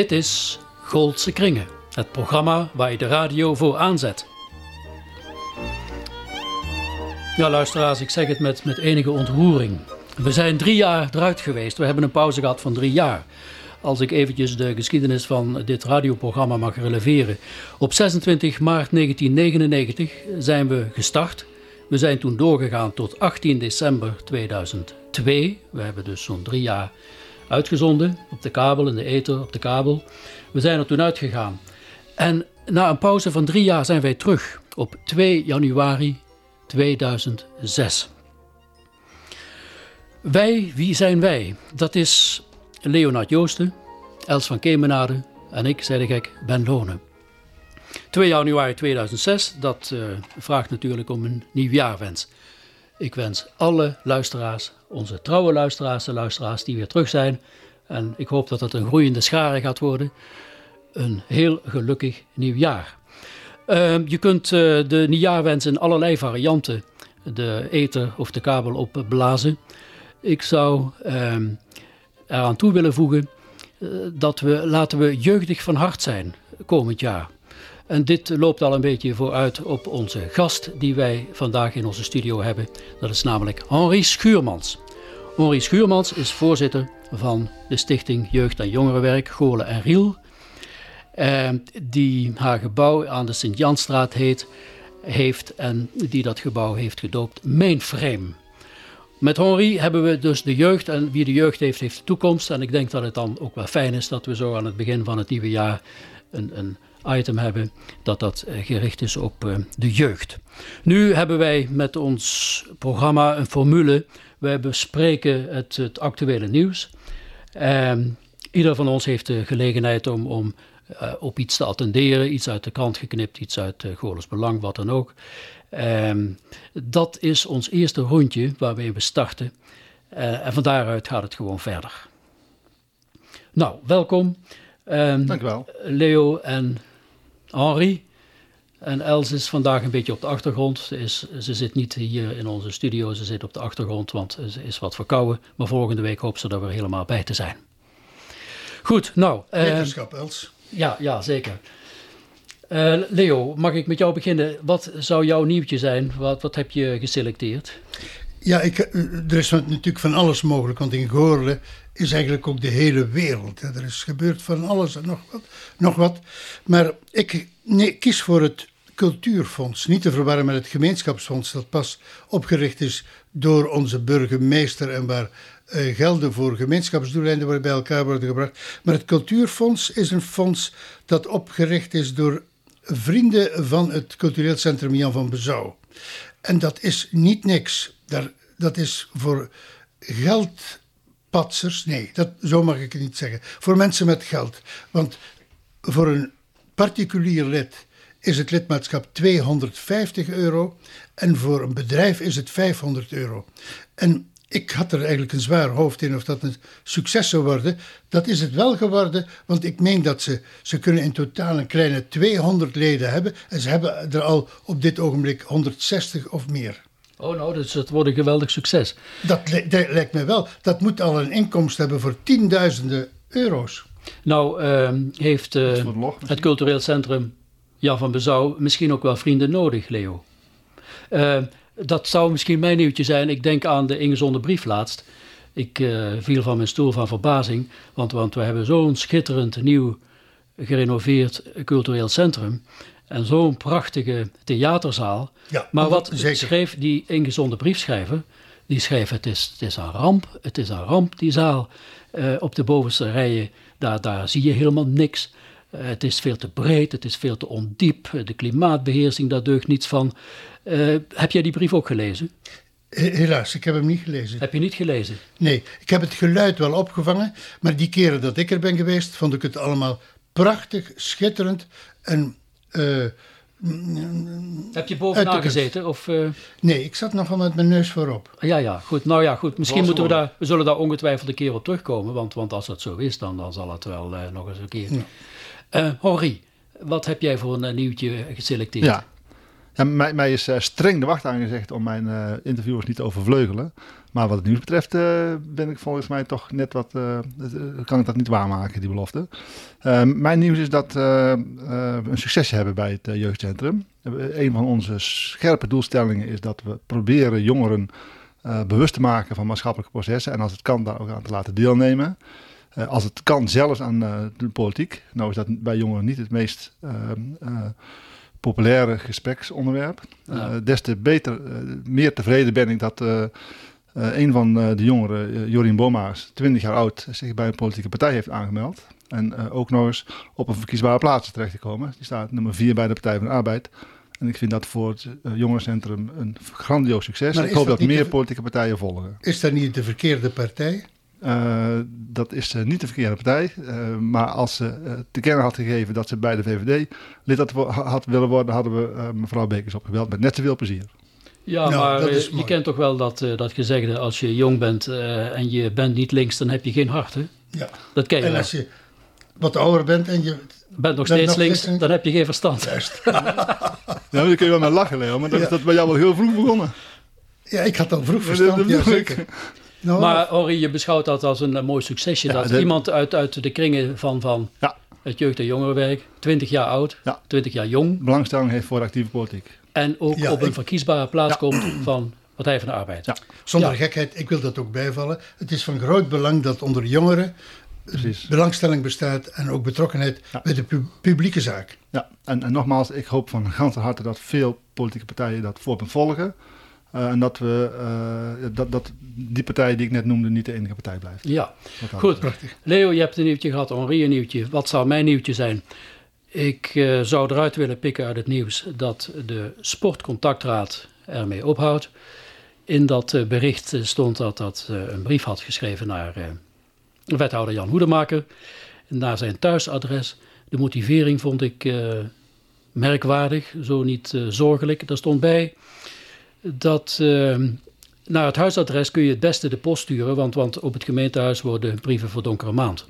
Dit is Goldse Kringen, het programma waar je de radio voor aanzet. Ja, luisteraars, ik zeg het met, met enige ontroering. We zijn drie jaar eruit geweest. We hebben een pauze gehad van drie jaar. Als ik eventjes de geschiedenis van dit radioprogramma mag releveren. Op 26 maart 1999 zijn we gestart. We zijn toen doorgegaan tot 18 december 2002. We hebben dus zo'n drie jaar uitgezonden op de kabel, in de ether, op de kabel. We zijn er toen uitgegaan. En na een pauze van drie jaar zijn wij terug op 2 januari 2006. Wij, wie zijn wij? Dat is Leonard Joosten, Els van Kemenade en ik, zei de gek, Ben Lonen. 2 januari 2006, dat uh, vraagt natuurlijk om een nieuwjaarwens. Ik wens alle luisteraars, onze trouwe luisteraars, de luisteraars die weer terug zijn, en ik hoop dat het een groeiende schare gaat worden, een heel gelukkig nieuwjaar. Uh, je kunt uh, de nieuwjaarwens in allerlei varianten de ether of de kabel op blazen. Ik zou uh, eraan toe willen voegen uh, dat we, laten we jeugdig van hart zijn komend jaar. En dit loopt al een beetje vooruit op onze gast die wij vandaag in onze studio hebben. Dat is namelijk Henri Schuurmans. Henri Schuurmans is voorzitter van de Stichting Jeugd en Jongerenwerk Golen en Riel. Uh, die haar gebouw aan de Sint-Janstraat heet, heeft en die dat gebouw heeft gedoopt Mainframe. Met Henri hebben we dus de jeugd en wie de jeugd heeft, heeft de toekomst. En ik denk dat het dan ook wel fijn is dat we zo aan het begin van het nieuwe jaar een, een item hebben dat dat eh, gericht is op uh, de jeugd. Nu hebben wij met ons programma een formule. Wij bespreken het, het actuele nieuws. Uh, ieder van ons heeft de gelegenheid om, om uh, op iets te attenderen, iets uit de krant geknipt, iets uit uh, Belang, wat dan ook. Um, dat is ons eerste rondje waarmee we starten. Uh, en van daaruit gaat het gewoon verder. Nou, welkom. Um, Dank u wel. Leo en Henri. En Els is vandaag een beetje op de achtergrond. Ze, is, ze zit niet hier in onze studio, ze zit op de achtergrond, want ze is wat verkouden. Maar volgende week hoopt ze er weer helemaal bij te zijn. Goed, nou. Wetenschap, uh, Els. Ja, ja zeker. Uh, Leo, mag ik met jou beginnen? Wat zou jouw nieuwtje zijn? Wat, wat heb je geselecteerd? Ja, ik, er is natuurlijk van alles mogelijk, want in Goorlen is eigenlijk ook de hele wereld. Er is gebeurd van alles en nog wat. Nog wat. Maar ik kies voor het Cultuurfonds, niet te verwarren met het gemeenschapsfonds, dat pas opgericht is door onze burgemeester en waar uh, gelden voor gemeenschapsdoeleinden bij elkaar worden gebracht. Maar het Cultuurfonds is een fonds dat opgericht is door vrienden van het Cultureel Centrum Jan van Bezouw. En dat is niet niks. Daar, dat is voor geldpatsers, nee, dat, zo mag ik het niet zeggen. Voor mensen met geld. Want voor een particulier lid is het lidmaatschap 250 euro en voor een bedrijf is het 500 euro. En ik had er eigenlijk een zwaar hoofd in of dat een succes zou worden. Dat is het wel geworden, want ik meen dat ze, ze kunnen in totaal een kleine 200 leden hebben. En ze hebben er al op dit ogenblik 160 of meer. Oh nou, dus het wordt een geweldig succes. Dat, dat lijkt me wel. Dat moet al een inkomst hebben voor tienduizenden euro's. Nou, uh, heeft uh, het cultureel centrum Jan van Bezouw misschien ook wel vrienden nodig, Leo? Uh, dat zou misschien mijn nieuwtje zijn. Ik denk aan de ingezonde brief laatst. Ik uh, viel van mijn stoel van verbazing, want, want we hebben zo'n schitterend nieuw gerenoveerd cultureel centrum en zo'n prachtige theaterzaal. Ja, maar wat zeker. schreef die ingezonde briefschrijver? Die schreef: het is, het is een ramp, het is een ramp, die zaal. Uh, op de bovenste rijen, daar, daar zie je helemaal niks. Uh, het is veel te breed, het is veel te ondiep. De klimaatbeheersing, daar deugt niets van. Uh, heb jij die brief ook gelezen? Helaas, ik heb hem niet gelezen. Heb je niet gelezen? Nee, ik heb het geluid wel opgevangen, maar die keren dat ik er ben geweest, vond ik het allemaal prachtig, schitterend en. Uh, heb je bovenaan gezeten? Of, uh... Nee, ik zat nogal met mijn neus voorop. Ja, ja, goed. Nou ja, goed. Misschien moeten we daar, we zullen daar ongetwijfeld een keer op terugkomen, want, want als dat zo is, dan, dan zal het wel uh, nog eens een keer. Ja. Henri, wat heb jij voor een nieuwtje geselecteerd? Ja, ja, mij, mij, is uh, streng de wacht aangezegd om mijn uh, interviewers niet te overvleugelen. Maar wat het nieuws betreft uh, ben ik volgens mij toch net wat, uh, kan ik dat niet waarmaken, die belofte. Uh, mijn nieuws is dat we een succes hebben bij het jeugdcentrum. Een van onze scherpe doelstellingen is dat we proberen jongeren bewust te maken van maatschappelijke processen. En als het kan, daar ook aan te laten deelnemen. als het kan, zelfs aan de politiek. Nou is dat bij jongeren niet het meest populaire gespreksonderwerp. Ja. des te beter, meer tevreden ben ik dat uh, een van uh, de jongeren, uh, Jorien Boma's, 20 jaar oud, zich bij een politieke partij heeft aangemeld. En ook nog eens op een verkiesbare plaats terecht te komen. Die staat nummer 4 bij de Partij van de Arbeid. En ik vind dat voor het jongerencentrum een grandioos succes. Ik hoop dat, dat meer politieke partijen volgen. Is dat niet de verkeerde partij? dat is niet de verkeerde partij. maar als ze te kennen had gegeven dat ze bij de VVD lid had, had willen worden, hadden we mevrouw Bekers opgebeld met net zoveel plezier. Ja, nou, maar eh, je kent toch wel dat, uh, dat gezegde, als je jong bent uh, en je bent niet links, dan heb je geen hart, hè? Ja. Dat ken je En als je wat ouder bent en je... Bent nog steeds links, dan heb je geen verstand. Juist. ja, daar kun je wel mee lachen, Leo, maar dat ja. is dat bij jou wel heel vroeg begonnen. Ja, ik had al vroeg verstand, ja, zeker. Nou, maar Henri, je beschouwt dat als een, mooi succesje, dat de... iemand uit, uit de kringen van... van ja het jeugd- en jongerenwerk, 20 jaar oud, ja. 20 jaar jong. Belangstelling heeft voor actieve politiek. En ook op een verkiesbare plaats komt van Partij van de Arbeid. Ja. Zonder gekheid, ik wil dat ook bijvallen. Het is van groot belang dat onder jongeren Precies. belangstelling bestaat en ook betrokkenheid bij de publieke zaak. Ja, en, en, nogmaals, ik hoop van ganse harte dat veel politieke partijen dat voorbeeld volgen. Uh, en dat, we, uh, dat, dat die partij die ik net noemde niet de enige partij blijft. Ja, goed. Prachtig. Leo, je hebt een nieuwtje gehad, Henri een nieuwtje. Wat zou mijn nieuwtje zijn? Ik uh, zou eruit willen pikken uit het nieuws dat de Sportcontactraad ermee ophoudt. In dat uh, bericht stond dat dat een brief had geschreven naar wethouder Jan Hoedemaker. Naar zijn thuisadres. De motivering vond ik merkwaardig, zo niet zorgelijk. Daar stond bij dat naar het huisadres kun je het beste de post sturen, want, want op het gemeentehuis worden brieven voor donkere maand.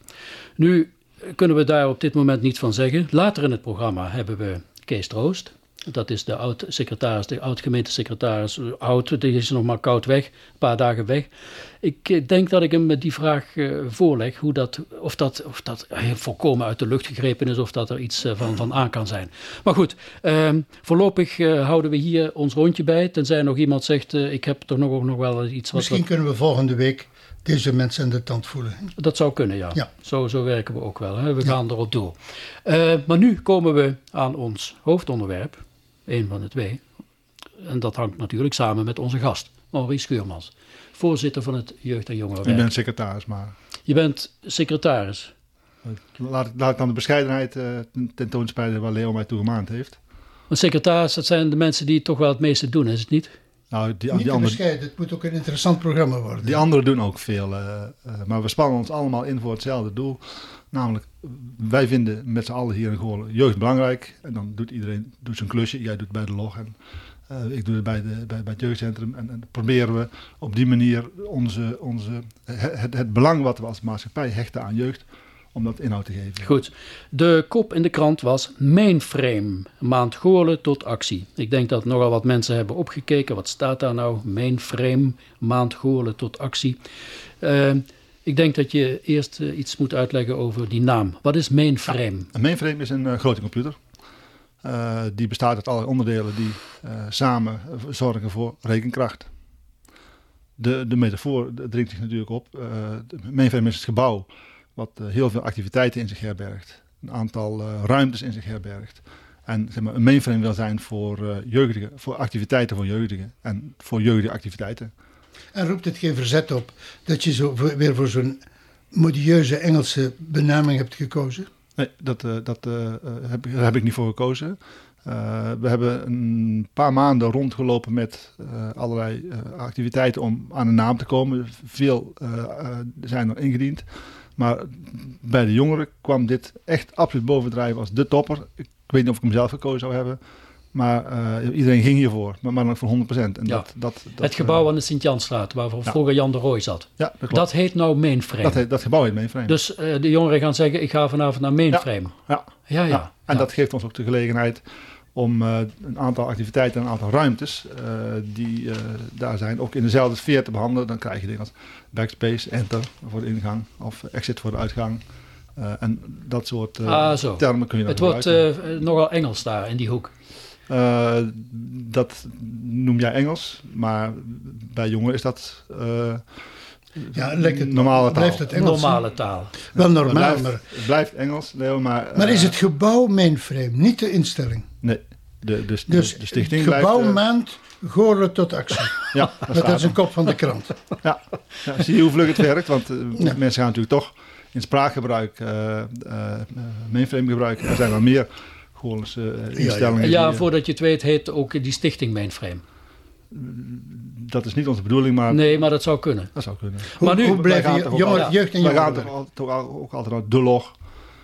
Nu kunnen we daar op dit moment niets van zeggen. Later in het programma hebben we Kees Troost. Dat is de oud-secretaris, de oud-gemeentesecretaris. Oud, die is nog maar koud weg, een paar dagen weg. Ik eh, denk dat ik hem die vraag uh, voorleg, hoe dat, of, dat, of dat volkomen uit de lucht gegrepen is, of dat er iets van, van aan kan zijn. Maar goed, ehm, voorlopig houden we hier ons rondje bij, tenzij nog iemand zegt, ik heb toch nog, nog wel iets... Wat Misschien kunnen we volgende week deze mensen in de tand voelen. Dat zou kunnen, ja. ja. Zo, zo werken we ook wel. Hè? We gaan erop door. Uh, maar nu komen we aan ons hoofdonderwerp, een van de twee. En dat hangt natuurlijk samen met onze gast, Maurice Schuurmans. Voorzitter van het Jeugd- en Jongerenwerk. Je bent secretaris, maar... Je bent secretaris. Laat, laat ik dan de bescheidenheid uh, tentoonspreiden waar Leo mij toegemaand heeft. Een secretaris, dat zijn de mensen die toch wel het meeste doen, is het niet? Nou, die, Niet die andere, het moet ook een interessant programma worden. Die anderen doen ook veel, uh, uh, maar we spannen ons allemaal in voor hetzelfde doel. Namelijk, wij vinden met z'n allen hier in Goorlen jeugd belangrijk. En dan doet iedereen doet zijn klusje. Jij doet bij de log en uh, ik doe het bij, de, bij, bij het jeugdcentrum. En, en, proberen we op die manier onze, onze, het, het belang wat we als maatschappij hechten aan jeugd om dat inhoud te geven. Goed. De kop in de krant was Mainframe, maand Goorlen tot actie. Ik denk dat nogal wat mensen hebben opgekeken. Wat staat daar nou? Mainframe, maand Goorlen tot actie. Uh, ik denk dat je eerst uh, iets moet uitleggen over die naam. Wat is mainframe? Ja, een mainframe is een uh, grote computer. die bestaat uit alle onderdelen die samen zorgen voor rekenkracht. De, de metafoor dringt zich natuurlijk op. mainframe is het gebouw wat eh, heel veel activiteiten in zich herbergt. Een aantal eh, ruimtes in zich herbergt. En zeg maar, een mainframe wil zijn voor uh, jeugdigen, voor activiteiten voor jeugdigen en voor jeugdige activiteiten. En roept het geen verzet op dat je zo weer voor zo'n modieuze Engelse benaming hebt gekozen? Nee, dat, uh, dat uh, heb, daar heb ik niet voor gekozen. we hebben een paar maanden rondgelopen met allerlei activiteiten om aan een naam te komen. Veel zijn er ingediend. Maar bij de jongeren kwam dit echt absoluut bovendrijven als de topper. Ik weet niet of ik hem zelf gekozen zou hebben. Maar uh, iedereen ging hiervoor, maar, maar dan voor 100%. En ja. dat, dat, dat, het gebouw uh, aan de Sint-Janstraat, waar ja. vroeger Jan de Rooij zat. Ja, dat, klopt. dat heet nou Mainframe. Dat, heet, dat gebouw heet Mainframe. Dus uh, de jongeren gaan zeggen, ik ga vanavond naar Mainframe. Ja, ja. ja, ja. En dat geeft ons ook de gelegenheid om eh, een aantal activiteiten en een aantal ruimtes eh, die eh, daar zijn ook in dezelfde sfeer te behandelen. Dan krijg je dingen als backspace, enter voor de ingang of exit voor de uitgang. Eh, en dat soort eh, Ah, zo. termen kun je dan Het wordt gebruiken. eh, nogal Engels daar in die hoek. Eh, dat noem jij Engels, maar bij jongeren is dat eh, Ja, het, normale taal. blijft het Engels. Normale taal. Wel Het normaal, maar, het blijft Engels, Leo, maar... maar is het gebouw mainframe, niet de instelling? Nee, de, de, Dus de stichting het gebouw blijft... eh, maand Goorlen tot actie. ja, dat is een kop van de krant. Ja. ja, zie je hoe vlug het werkt? Want eh, Ja. mensen gaan natuurlijk toch in spraakgebruik, eh eh, mainframe gebruiken. Er zijn wel meer Goorlense ja. instellingen. Ja, die, voordat je het weet heet ook die stichting Mainframe. Dat is niet onze bedoeling, maar Nee, maar dat zou kunnen. dat zou kunnen. Hoe, Maar nu- hoe blijven je- jongeren, jeugd en We gaan toch, al- toch al- ook altijd naar de log.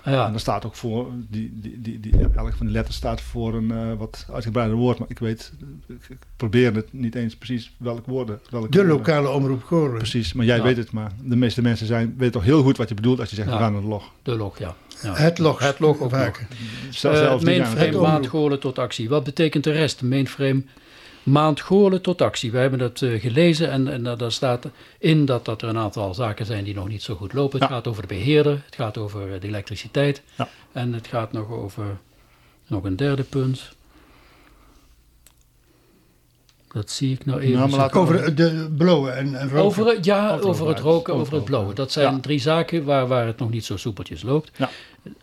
En Ja, daar staat ook voor, die, die, die, die, elk van die letters staat voor een eh, wat uitgebreider woord. Maar ik weet, ik, probeer het niet eens precies welk woorden. Welke De woorden. lokale omroep Goorlen. Precies, maar jij Ja. weet het maar. De meeste mensen zijn, weten toch heel goed wat je bedoelt als je zegt Ja. we gaan naar de log. de log, ja. ja. Het log. Het log zelfs die gaan mainframe omroep. Goorlen tot actie. Wat betekent de rest? Mainframe maand Goorlen tot actie. We hebben dat eh, gelezen en, en daar staat in dat, dat er een aantal zaken zijn die nog niet zo goed lopen. Het Ja. gaat over de beheerder, het gaat over eh, de elektriciteit Ja. en het gaat nog over nog een derde punt. Dat zie ik nou even. Nou, maar laat- Over de blauwe en, en roken. Over, het- ja, Over over het roken, over over het roken. Dat zijn Ja. drie zaken waar, waar het nog niet zo soepeltjes loopt. Ja.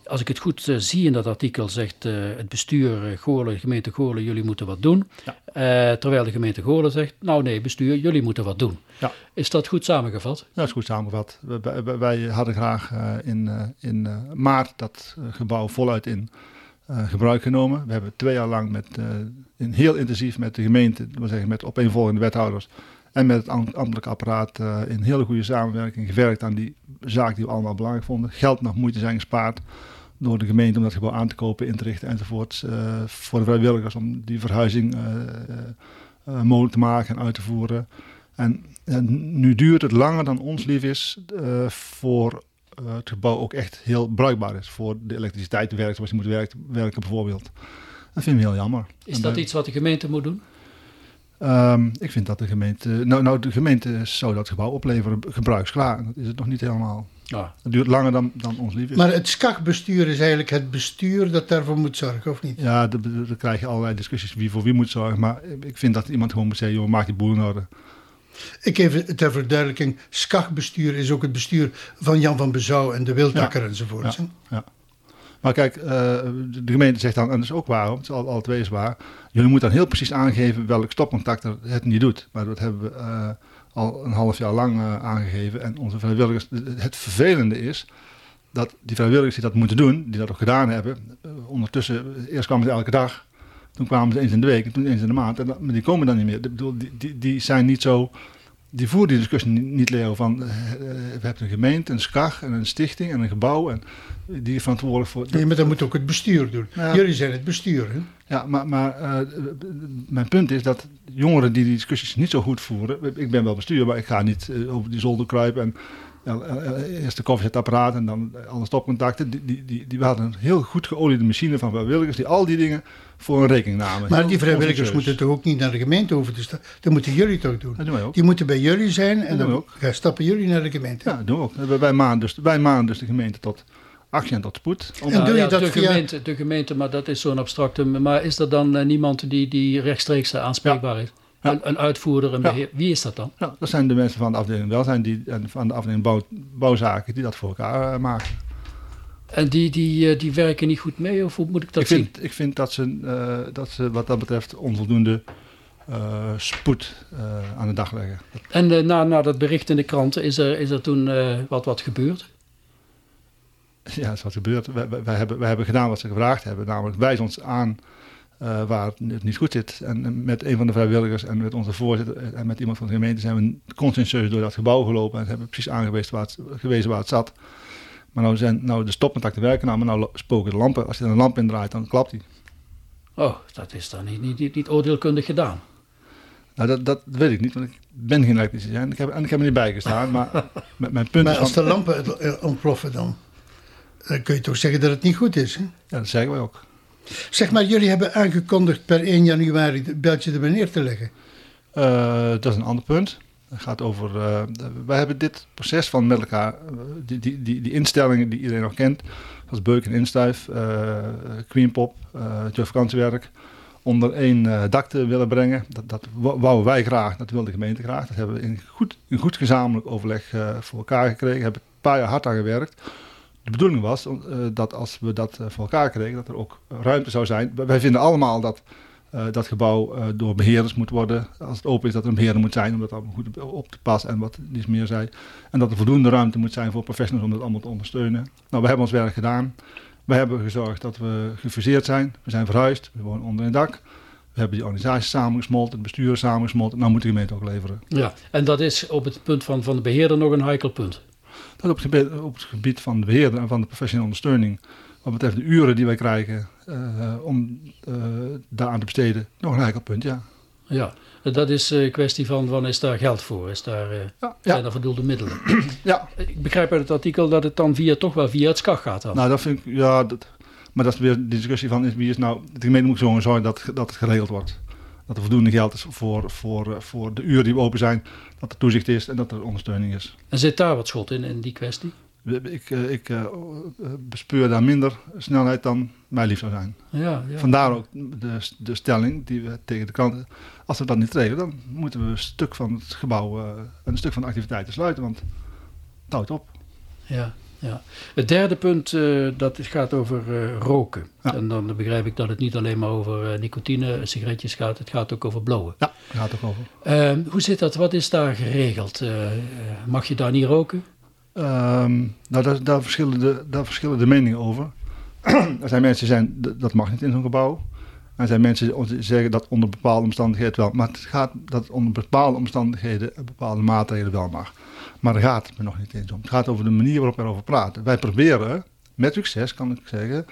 Als ik het goed eh, zie in dat artikel zegt eh, het bestuur uh, Goorlen, gemeente Goorlen, jullie moeten wat doen. Ja. Eh, terwijl de gemeente Goorlen zegt, nou nee bestuur, jullie moeten wat doen. Ja. Is dat goed samengevat? Dat is goed samengevat. Wij- Wij, wij- wij hadden graag eh, in, eh, in eh, maart dat eh, gebouw voluit in eh, gebruik genomen. We hebben twee jaar lang met, eh, in, heel intensief met de gemeente, zeggen met opeenvolgende wethouders en met het am- ambtelijk apparaat eh, in hele goede samenwerking gewerkt aan die zaak die we allemaal belangrijk vonden. Geld nog moeite zijn gespaard door de gemeente om dat gebouw aan te kopen, in te richten enzovoorts. voor de vrijwilligers om die verhuizing mogelijk te maken en uit te voeren. En, nu duurt het langer dan ons lief is voor eh, het gebouw ook echt heel bruikbaar is. Voor de elektriciteit te werken zoals die moet werken, werken bijvoorbeeld. Dat vind ik heel jammer. Is En dat bij- iets wat de gemeente moet doen? Ehm, ik vind dat de gemeente... Nou, nou, de gemeente zou dat gebouw opleveren gebruiksklaar. Dat is het nog niet helemaal. Ja. Het duurt langer dan, dan ons lief is. Maar het SCAG-bestuur is eigenlijk het bestuur dat daarvoor moet zorgen, of niet? ja, dan dan krijg je allerlei discussies wie voor wie moet zorgen. Maar ik vind dat iemand gewoon moet zeggen, joh, maak die boel in orde. Ik even ter verduidelijking, SCAG-bestuur is ook het bestuur van Jan van Bezouw en de Wildakker enzovoort. hè? Maar kijk, eh, de gemeente zegt dan, en dat is ook waar, het is al, alle twee is waar. Jullie moeten dan heel precies aangeven welk stopcontact het niet doet. Maar dat hebben we eh, al een half jaar lang eh, aangegeven. En onze vrijwilligers, het vervelende is dat die vrijwilligers die dat moeten doen, die dat ook gedaan hebben, ondertussen, eerst kwamen ze elke dag. Toen kwamen ze eens in de week en toen eens in de maand. En dat, maar die komen dan niet meer. Ik bedoel, die, die, die zijn niet zo. Die voeren die discussie niet, niet leren van. eh, eh, we hebben een gemeente, een SCAG en een stichting en een gebouw. En die is verantwoordelijk voor. Nee, maar dat moet ook het bestuur doen. Ja. Jullie zijn het bestuur. Hè? Ja, maar, maar eh, mijn punt is dat jongeren die die discussies niet zo goed voeren. Ik ben wel bestuur, maar ik ga niet over die zolder kruipen. En eerst de koffiezetapparaat en dan alle stopcontacten. Die, die, die, die we hadden een heel goed geoliede machine van vrijwilligers die al die dingen voor een rekening namen. Maar Heel die vrijwilligers moeten toch ook niet naar de gemeente hoeven te staan? Dat moeten jullie toch doen? Dat doen wij ook. Die moeten bij jullie zijn en dan ook. gaan stappen jullie naar de gemeente. Ja, dat doen we ook. Wij- Wij manen dus, wij dus de gemeente tot actie en tot spoed. Om- En doe je ja, dat de, via- gemeente, de gemeente, maar dat is zo'n abstracte. Maar is er dan eh, niemand die, die rechtstreeks eh, aanspreekbaar is? Ja. Een, een uitvoerder, een beheer. Wie is dat dan? Ja, dat zijn de mensen van de afdeling welzijn die, en van de afdeling bouw, bouwzaken die dat voor elkaar eh, maken. En die, die, eh, die werken niet goed mee, of hoe moet ik dat ik, zien? vind, ik vind dat ze, eh, dat ze wat dat betreft onvoldoende spoed aan de dag leggen. En na, na dat bericht in de kranten is er, is er toen wat, wat gebeurd? Ja, dat is wat. Wij, wij, wij hebben, wij hebben gedaan wat ze gevraagd hebben, namelijk wijs ons aan eh, waar het niet goed zit. En met een van de vrijwilligers en met onze voorzitter en met iemand van de gemeente zijn we conscientieus door dat gebouw gelopen en hebben precies aangewezen waar het, gewezen waar het zat. Maar nou zijn nou de stopcontacten werken, nou, maar nou spoken de lampen. Als je er een lamp in draait, dan klapt die. Oh, dat is dan niet, niet, niet, niet oordeelkundig gedaan. Nou, dat, dat weet ik niet, want ik ben geen elektricien en ik heb, en ik heb er niet bij gestaan. Maar met mijn punt Maar is als van, de lampen eh, ontploffen dan, dan kun je toch zeggen dat het niet goed is. Hè? ja, dat zeggen wij ook. Zeg maar, jullie hebben aangekondigd per 1 januari het beltje er neer te leggen. Uh, dat is een ander punt. Het gaat over. Uh, wij hebben dit proces van met elkaar, uh, die, die, die, instellingen die iedereen nog kent, zoals Beuk en Instuif, Queenpop, Jeugd Vakantiewerk, onder één dak te willen brengen. Dat, dat wouden wij graag, dat wilde de gemeente graag. Dat hebben we in goed, in goed gezamenlijk overleg voor elkaar gekregen. Hebben een paar jaar hard aan gewerkt. De bedoeling was dat als we dat voor elkaar kregen, dat er ook ruimte zou zijn. Wij vinden allemaal dat uh, dat gebouw door beheerders moet worden. Als het open is, dat er een beheerder moet zijn om dat allemaal goed op te passen en wat niets meer zei. En dat er voldoende ruimte moet zijn voor professionals om dat allemaal te ondersteunen. Nou, we hebben ons werk gedaan. We hebben gezorgd dat we gefuseerd zijn. We zijn verhuisd. We wonen onder een dak. We hebben die organisatie samengesmolten, het bestuur samengesmolten. Nou moet de gemeente ook leveren. Ja, en dat is op het punt van, van de beheerder nog een heikel punt. Dat op het, gebied, op het gebied van de beheerder en van de professionele ondersteuning wat betreft de uren die wij krijgen uh, om uh, daar aan te besteden, nog een heikel punt, ja. Ja, dat is een kwestie van, van is daar geld voor? Is daar, uh, ja, zijn ja. er voldoende middelen? ja. Ik begrijp uit het artikel dat het dan via, toch wel via het SCAG gaat dan. Nou, dat vind ik, ja, dat, maar dat is weer de discussie van, is, wie is nou, de gemeente moet gewoon zorgen dat, dat het geregeld wordt. Dat er voldoende geld is voor, voor, voor de uren die we open zijn, dat er toezicht is en dat er ondersteuning is. En zit daar wat schot in, in die kwestie? Ik, eh, ik uh, bespeur daar minder snelheid dan mij lief zou zijn. Ja, ja. Vandaar ook de, de stelling die we tegen de kant. Als we dat niet regelen, dan moeten we een stuk van het gebouw uh, een stuk van de activiteiten sluiten, want het houdt op. Ja, ja. Het derde punt uh, dat gaat over uh, roken. Ja. En dan begrijp ik dat het niet alleen maar over nicotine, sigaretjes gaat, het gaat ook over blowen. Ja, gaat ook over. Ehm, hoe zit dat? Wat is daar geregeld? mag je daar niet roken? Um, nou, daar, daar, verschillen de, daar verschillen de meningen over. er zijn mensen die zeggen dat mag niet in zo'n gebouw. En er zijn mensen die zeggen dat onder bepaalde omstandigheden wel. Maar het gaat dat onder bepaalde omstandigheden bepaalde maatregelen wel mag. Maar daar gaat het me nog niet eens om. Het gaat over de manier waarop we erover praten. Wij proberen, met succes kan ik zeggen,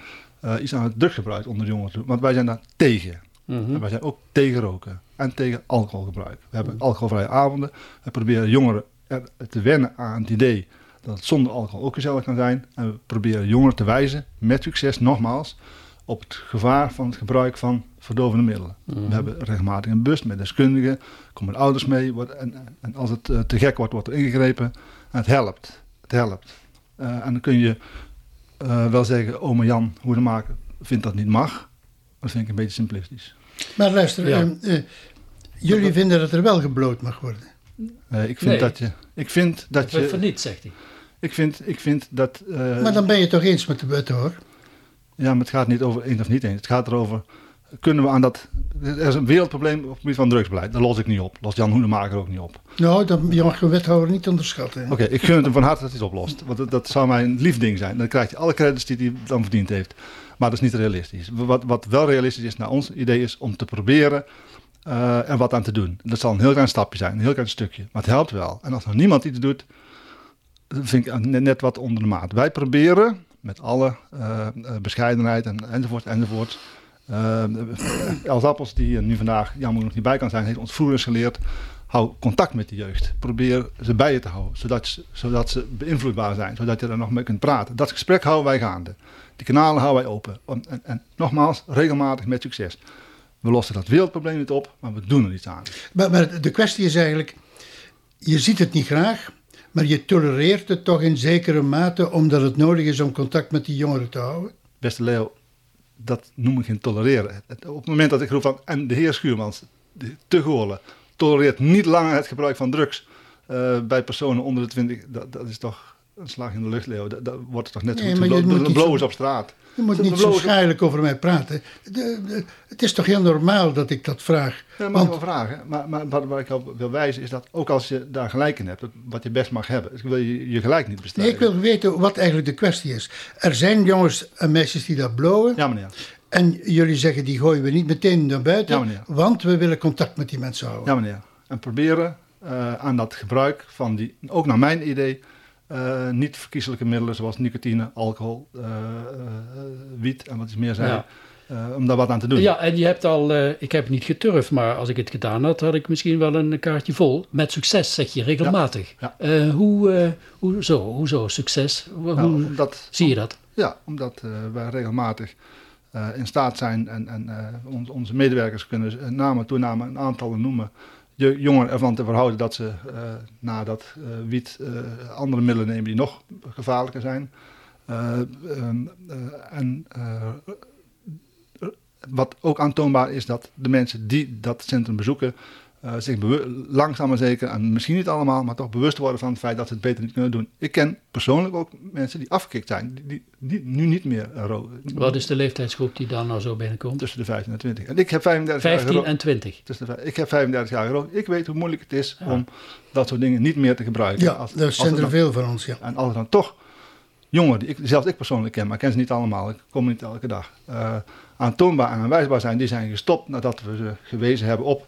uh, iets aan het druggebruik onder jongeren te doen. Want wij zijn daar tegen. Mm -hmm. En wij zijn ook tegen roken en tegen alcoholgebruik. We hebben alcoholvrije avonden. We proberen jongeren te wennen aan het idee dat het zonder alcohol ook gezellig kan zijn. En we proberen jongeren te wijzen, met succes nogmaals, op het gevaar van het gebruik van verdovende middelen. Mm. We hebben regelmatig een bus met deskundigen, komen ouders mee. Wordt, en, en, als het uh, te gek wordt, wordt er ingegrepen. En het helpt. Het helpt. Uh, en dan kun je uh, wel zeggen, oma Jan, hoe de maken, vindt dat niet mag. Dat vind ik een beetje simplistisch. Maar luister, ja. jullie dat, vinden dat er wel gebloot mag worden? ik vind nee. dat je... Ik vind dat je... Van niet, zegt hij. Ik vind, ik vind dat... Uh, maar dan ben je toch eens met de wet hoor? Ja, maar het gaat niet over eens of niet eens. Het gaat erover, kunnen we aan dat... Er is een wereldprobleem op het gebied van drugsbeleid. Dat los ik niet op. Lost Jan Hoenemaker ook niet op. Nou, dan, je mag een wethouder niet onderschatten. Oké, okay, ik gun het hem van harte dat hij het oplost. Want dat, dat zou mijn lief ding zijn. Dan krijgt hij alle credits die hij dan verdiend heeft. Maar dat is niet realistisch. Wat, wat wel realistisch is naar ons idee is om te proberen uh, er wat aan te doen. Dat zal een heel klein stapje zijn, een heel klein stukje. Maar het helpt wel. En als nog niemand iets doet, vind ik net wat onder de maat. Wij proberen met alle uh, bescheidenheid en, enzovoort, enzovoort. Els Appels, die nu vandaag jammer nog niet bij kan zijn, heeft ons vroeger geleerd. Hou contact met de jeugd. Probeer ze bij je te houden, zodat, ze, zodat ze beïnvloedbaar zijn, zodat je er nog mee kunt praten. Dat gesprek houden wij gaande. Die kanalen houden wij open. En, en, nogmaals, regelmatig met succes. We lossen dat wereldprobleem niet op, maar we doen er iets aan. Maar de kwestie is eigenlijk, je ziet het niet graag, maar je tolereert het toch in zekere mate omdat het nodig is om contact met die jongeren te houden? Beste Leo, dat noem ik geen tolereren. Op het moment dat ik roep van, en de heer Schuurmans, te Goorlen, tolereert niet langer het gebruik van drugs uh, bij personen onder de 20, dat, dat is toch een slag in de lucht, Leo. Dat, dat wordt toch net zo nee, goed. De blow is op straat. Je moet niet zo schuilijk over mij praten. De, de, het is toch heel normaal dat ik dat vraag. Ja, dat mag want, wel vragen. Maar, maar, wat ik al wil wijzen is dat ook als je daar gelijk in hebt, wat je best mag hebben, wil je je gelijk niet bestrijden. Nee, ik wil weten wat eigenlijk de kwestie is. Er zijn jongens en meisjes die dat blowen. Ja, meneer. En jullie zeggen die gooien we niet meteen naar buiten, ja, meneer. want we willen contact met die mensen houden. Ja, meneer. En proberen uh, aan dat gebruik van die, ook naar mijn idee, uh, niet verkiezelijke middelen zoals nicotine, alcohol, uh, uh, wiet en wat is meer zijn. Ja. om daar wat aan te doen. Ja, en je hebt al, ik heb niet geturfd, maar als ik het gedaan had, had ik misschien wel een kaartje vol. Met succes, zeg je regelmatig. Ja, ja. hoe, hoezo, hoezo succes? Hoe, nou, omdat, zie je dat? Ja, omdat wij regelmatig eh, in staat zijn en, en uh, on, onze medewerkers kunnen namen, toenamen en aantallen noemen. Je jongeren ervan te verhouden dat ze uh, nadat wiet andere middelen nemen die nog gevaarlijker zijn. Um, en wat ook aantoonbaar is dat de mensen die dat centrum bezoeken, uh, zich langzaam maar zeker, en misschien niet allemaal, maar toch bewust worden van het feit dat ze het beter niet kunnen doen. Ik ken persoonlijk ook mensen die afgekikt zijn, die, die, nu niet meer roken. Wat is de leeftijdsgroep die dan nou zo binnenkomt? Tussen de 15 en 20. En ik heb 35 15 jaar en 20? Tussen de, ik heb 35 jaar gerookt. Ik weet hoe moeilijk het is om dat soort dingen niet meer te gebruiken. Ja, als, daar zijn er veel van ons, ja. En als er dan toch jongeren, die ik, zelfs ik persoonlijk ken, maar ik ken ze niet allemaal, ik kom niet elke dag, uh, aantoonbaar en aanwijsbaar zijn, die zijn gestopt nadat we ze gewezen hebben op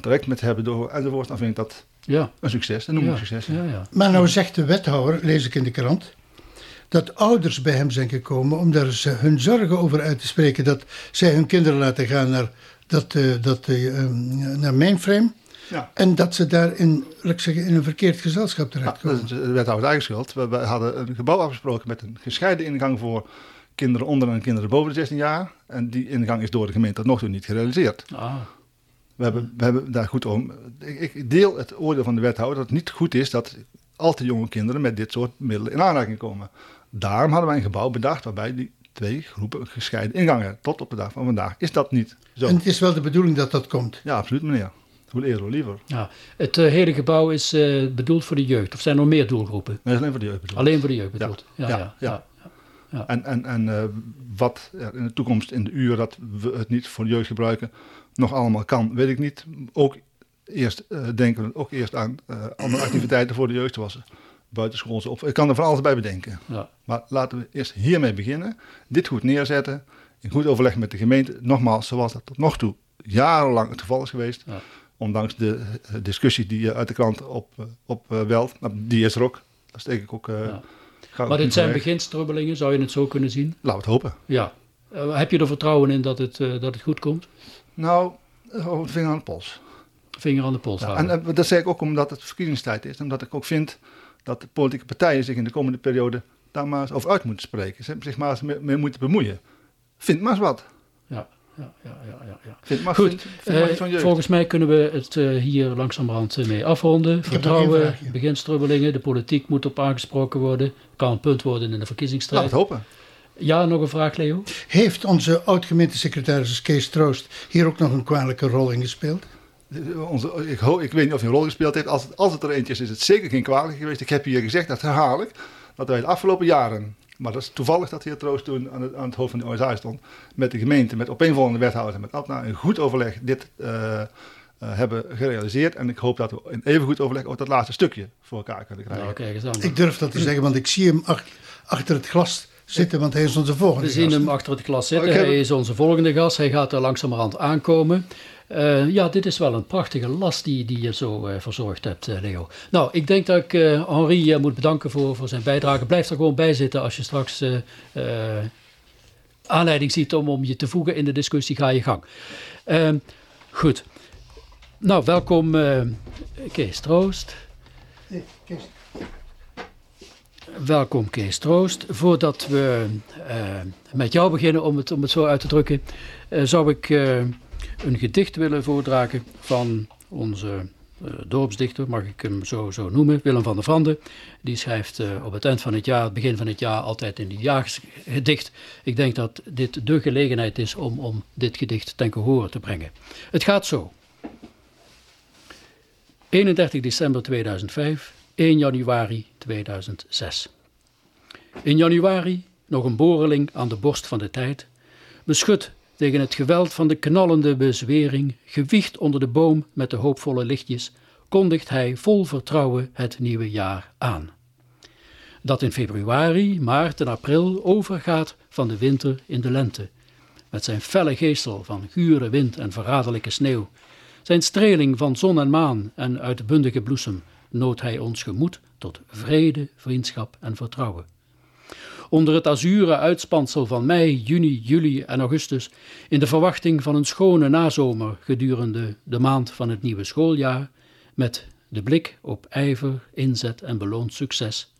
direct met hebben door enzovoort, dan vind ik dat ja. een succes. Dat noem ik ja. succes. Ja, maar nou zegt de wethouder, lees ik in de krant, dat ouders bij hem zijn gekomen om daar hun zorgen over uit te spreken. Dat zij hun kinderen laten gaan naar, dat, uh, dat, uh, naar mainframe. Ja. En dat ze daar in, ik zeggen, in een verkeerd gezelschap terechtkomen. Ja, de wethouder eigen schuld. We, we, hadden een gebouw afgesproken met een gescheiden ingang voor kinderen onder en kinderen boven de 16 jaar. En die ingang is door de gemeente tot nog toe niet gerealiseerd. Ah. We hebben, we hebben daar goed om. Ik, ik, deel het oordeel van de wethouder dat het niet goed is dat al te jonge kinderen met dit soort middelen in aanraking komen. Daarom hadden wij een gebouw bedacht waarbij die twee groepen gescheiden ingangen. Tot op de dag van vandaag is dat niet zo. En het is wel de bedoeling dat dat komt? Ja, absoluut meneer. Hoe eerder, hoe liever. Ja. Het uh, hele gebouw is uh, bedoeld voor de jeugd. Of zijn er nog meer doelgroepen? Nee, alleen voor de jeugd bedoeld. Alleen voor de jeugd bedoeld. Ja, ja, ja. ja. En, en, en uh, wat er in de toekomst, in de uren dat we het niet voor de jeugd gebruiken, nog allemaal kan, weet ik niet. Ook eerst denken we ook eerst aan andere activiteiten voor de jeugd, zoals buitenschoolse op. Ik kan er van alles bij bedenken. Ja. Maar laten we eerst hiermee beginnen. Dit goed neerzetten. In goed overleg met de gemeente. Nogmaals, zoals dat tot nog toe jarenlang het geval is geweest. Ja ondanks de discussie die je uit de krant op, eh, op uh, welt, nou, die is er ook. Dat steek ik ook. Uh, ja. Maar dit zijn beginstrubbelingen, zou je het zo kunnen zien? Laten we het hopen. Ja. Uh, heb je er vertrouwen in dat het, dat het goed komt? Nou, vinger aan de pols. Vinger aan de pols ja, En dat zeg ik ook omdat het verkiezingstijd is. Omdat ik ook vind dat de politieke partijen zich in de komende periode daar maar eens over uit moeten spreken. Ze zich maar eens mee moeten bemoeien. Vind maar eens wat ja, ja, ja, ja. Vind maar, Goed, vind, uh, volgens mij kunnen we het uh, hier langzamerhand mee afronden. Vertrouwen, beginstrubbelingen, de politiek moet op aangesproken worden. Kan een punt worden in de verkiezingsstrijd. Laat het hopen. Ja, nog een vraag, Leo? Heeft onze oud-gemeentesecretaris Kees Troost hier ook nog een kwalijke rol in gespeeld? Onze, ik, ik, weet niet of hij een rol gespeeld heeft. Als het, als het er eentje is, is het zeker geen kwalijke geweest. Ik heb hier gezegd, dat herhaal ik, dat wij de afgelopen jaren maar dat is toevallig dat heer Troost toen aan het, aan het hoofd van de OSA stond. Met de gemeente, met opeenvolgende wethouders en met Abna. In goed overleg dit uh, uh, hebben gerealiseerd. En ik hoop dat we in even goed overleg ook dat laatste stukje voor elkaar kunnen krijgen. Nou, ik durf dat te zeggen, want ik zie hem ach, achter het glas zitten, want hij is onze volgende We zien hem achter het glas zitten. Hij is onze volgende gast. Hij gaat er langzamerhand aankomen. Uh, ja, dit is wel een prachtige last die, die je zo uh, verzorgd hebt, uh, Leo. Nou, ik denk dat ik Henri moet bedanken voor, voor zijn bijdrage. Blijf er gewoon bij zitten als je straks aanleiding ziet om, om je te voegen in de discussie. Ga je gang. Ehm, goed. Nou, welkom Kees Troost. Kees. Welkom Kees Troost. Voordat we met jou beginnen, om het, om het zo uit te drukken, zou ik een gedicht willen voordragen van onze dorpsdichter, mag ik hem zo, zo noemen, Willem van der Vrande. Die schrijft op het eind van het jaar, het begin van het jaar, altijd in die jaarsgedicht. Ik denk dat dit de gelegenheid is om, om dit gedicht ten gehore te brengen. Het gaat zo. 31 december 2005, 1 januari 2006. In januari nog een boreling aan de borst van de tijd, beschut tegen het geweld van de knallende bezwering, gewicht onder de boom met de hoopvolle lichtjes, kondigt hij vol vertrouwen het nieuwe jaar aan. Dat in februari, maart en april overgaat van de winter in de lente, met zijn felle geestel van gure wind en verraderlijke sneeuw, zijn streling van zon en maan en uitbundige bloesem, noodt hij ons gemoed tot vrede, vriendschap en vertrouwen. Onder het azure uitspansel van mei, juni, juli en augustus, in de verwachting van een schone nazomer gedurende de maand van het nieuwe schooljaar, met de blik op ijver, inzet en beloond succes.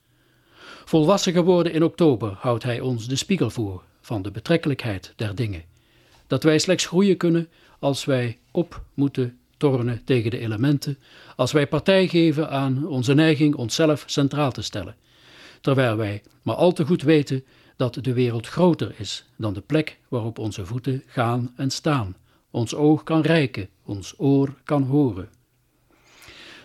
Volwassen geworden in oktober houdt hij ons de spiegel voor van de betrekkelijkheid der dingen. Dat wij slechts groeien kunnen als wij op moeten tornen tegen de elementen, als wij partij geven aan onze neiging onszelf centraal te stellen, terwijl wij maar al te goed weten dat de wereld groter is dan de plek waarop onze voeten gaan en staan. Ons oog kan reiken, ons oor kan horen.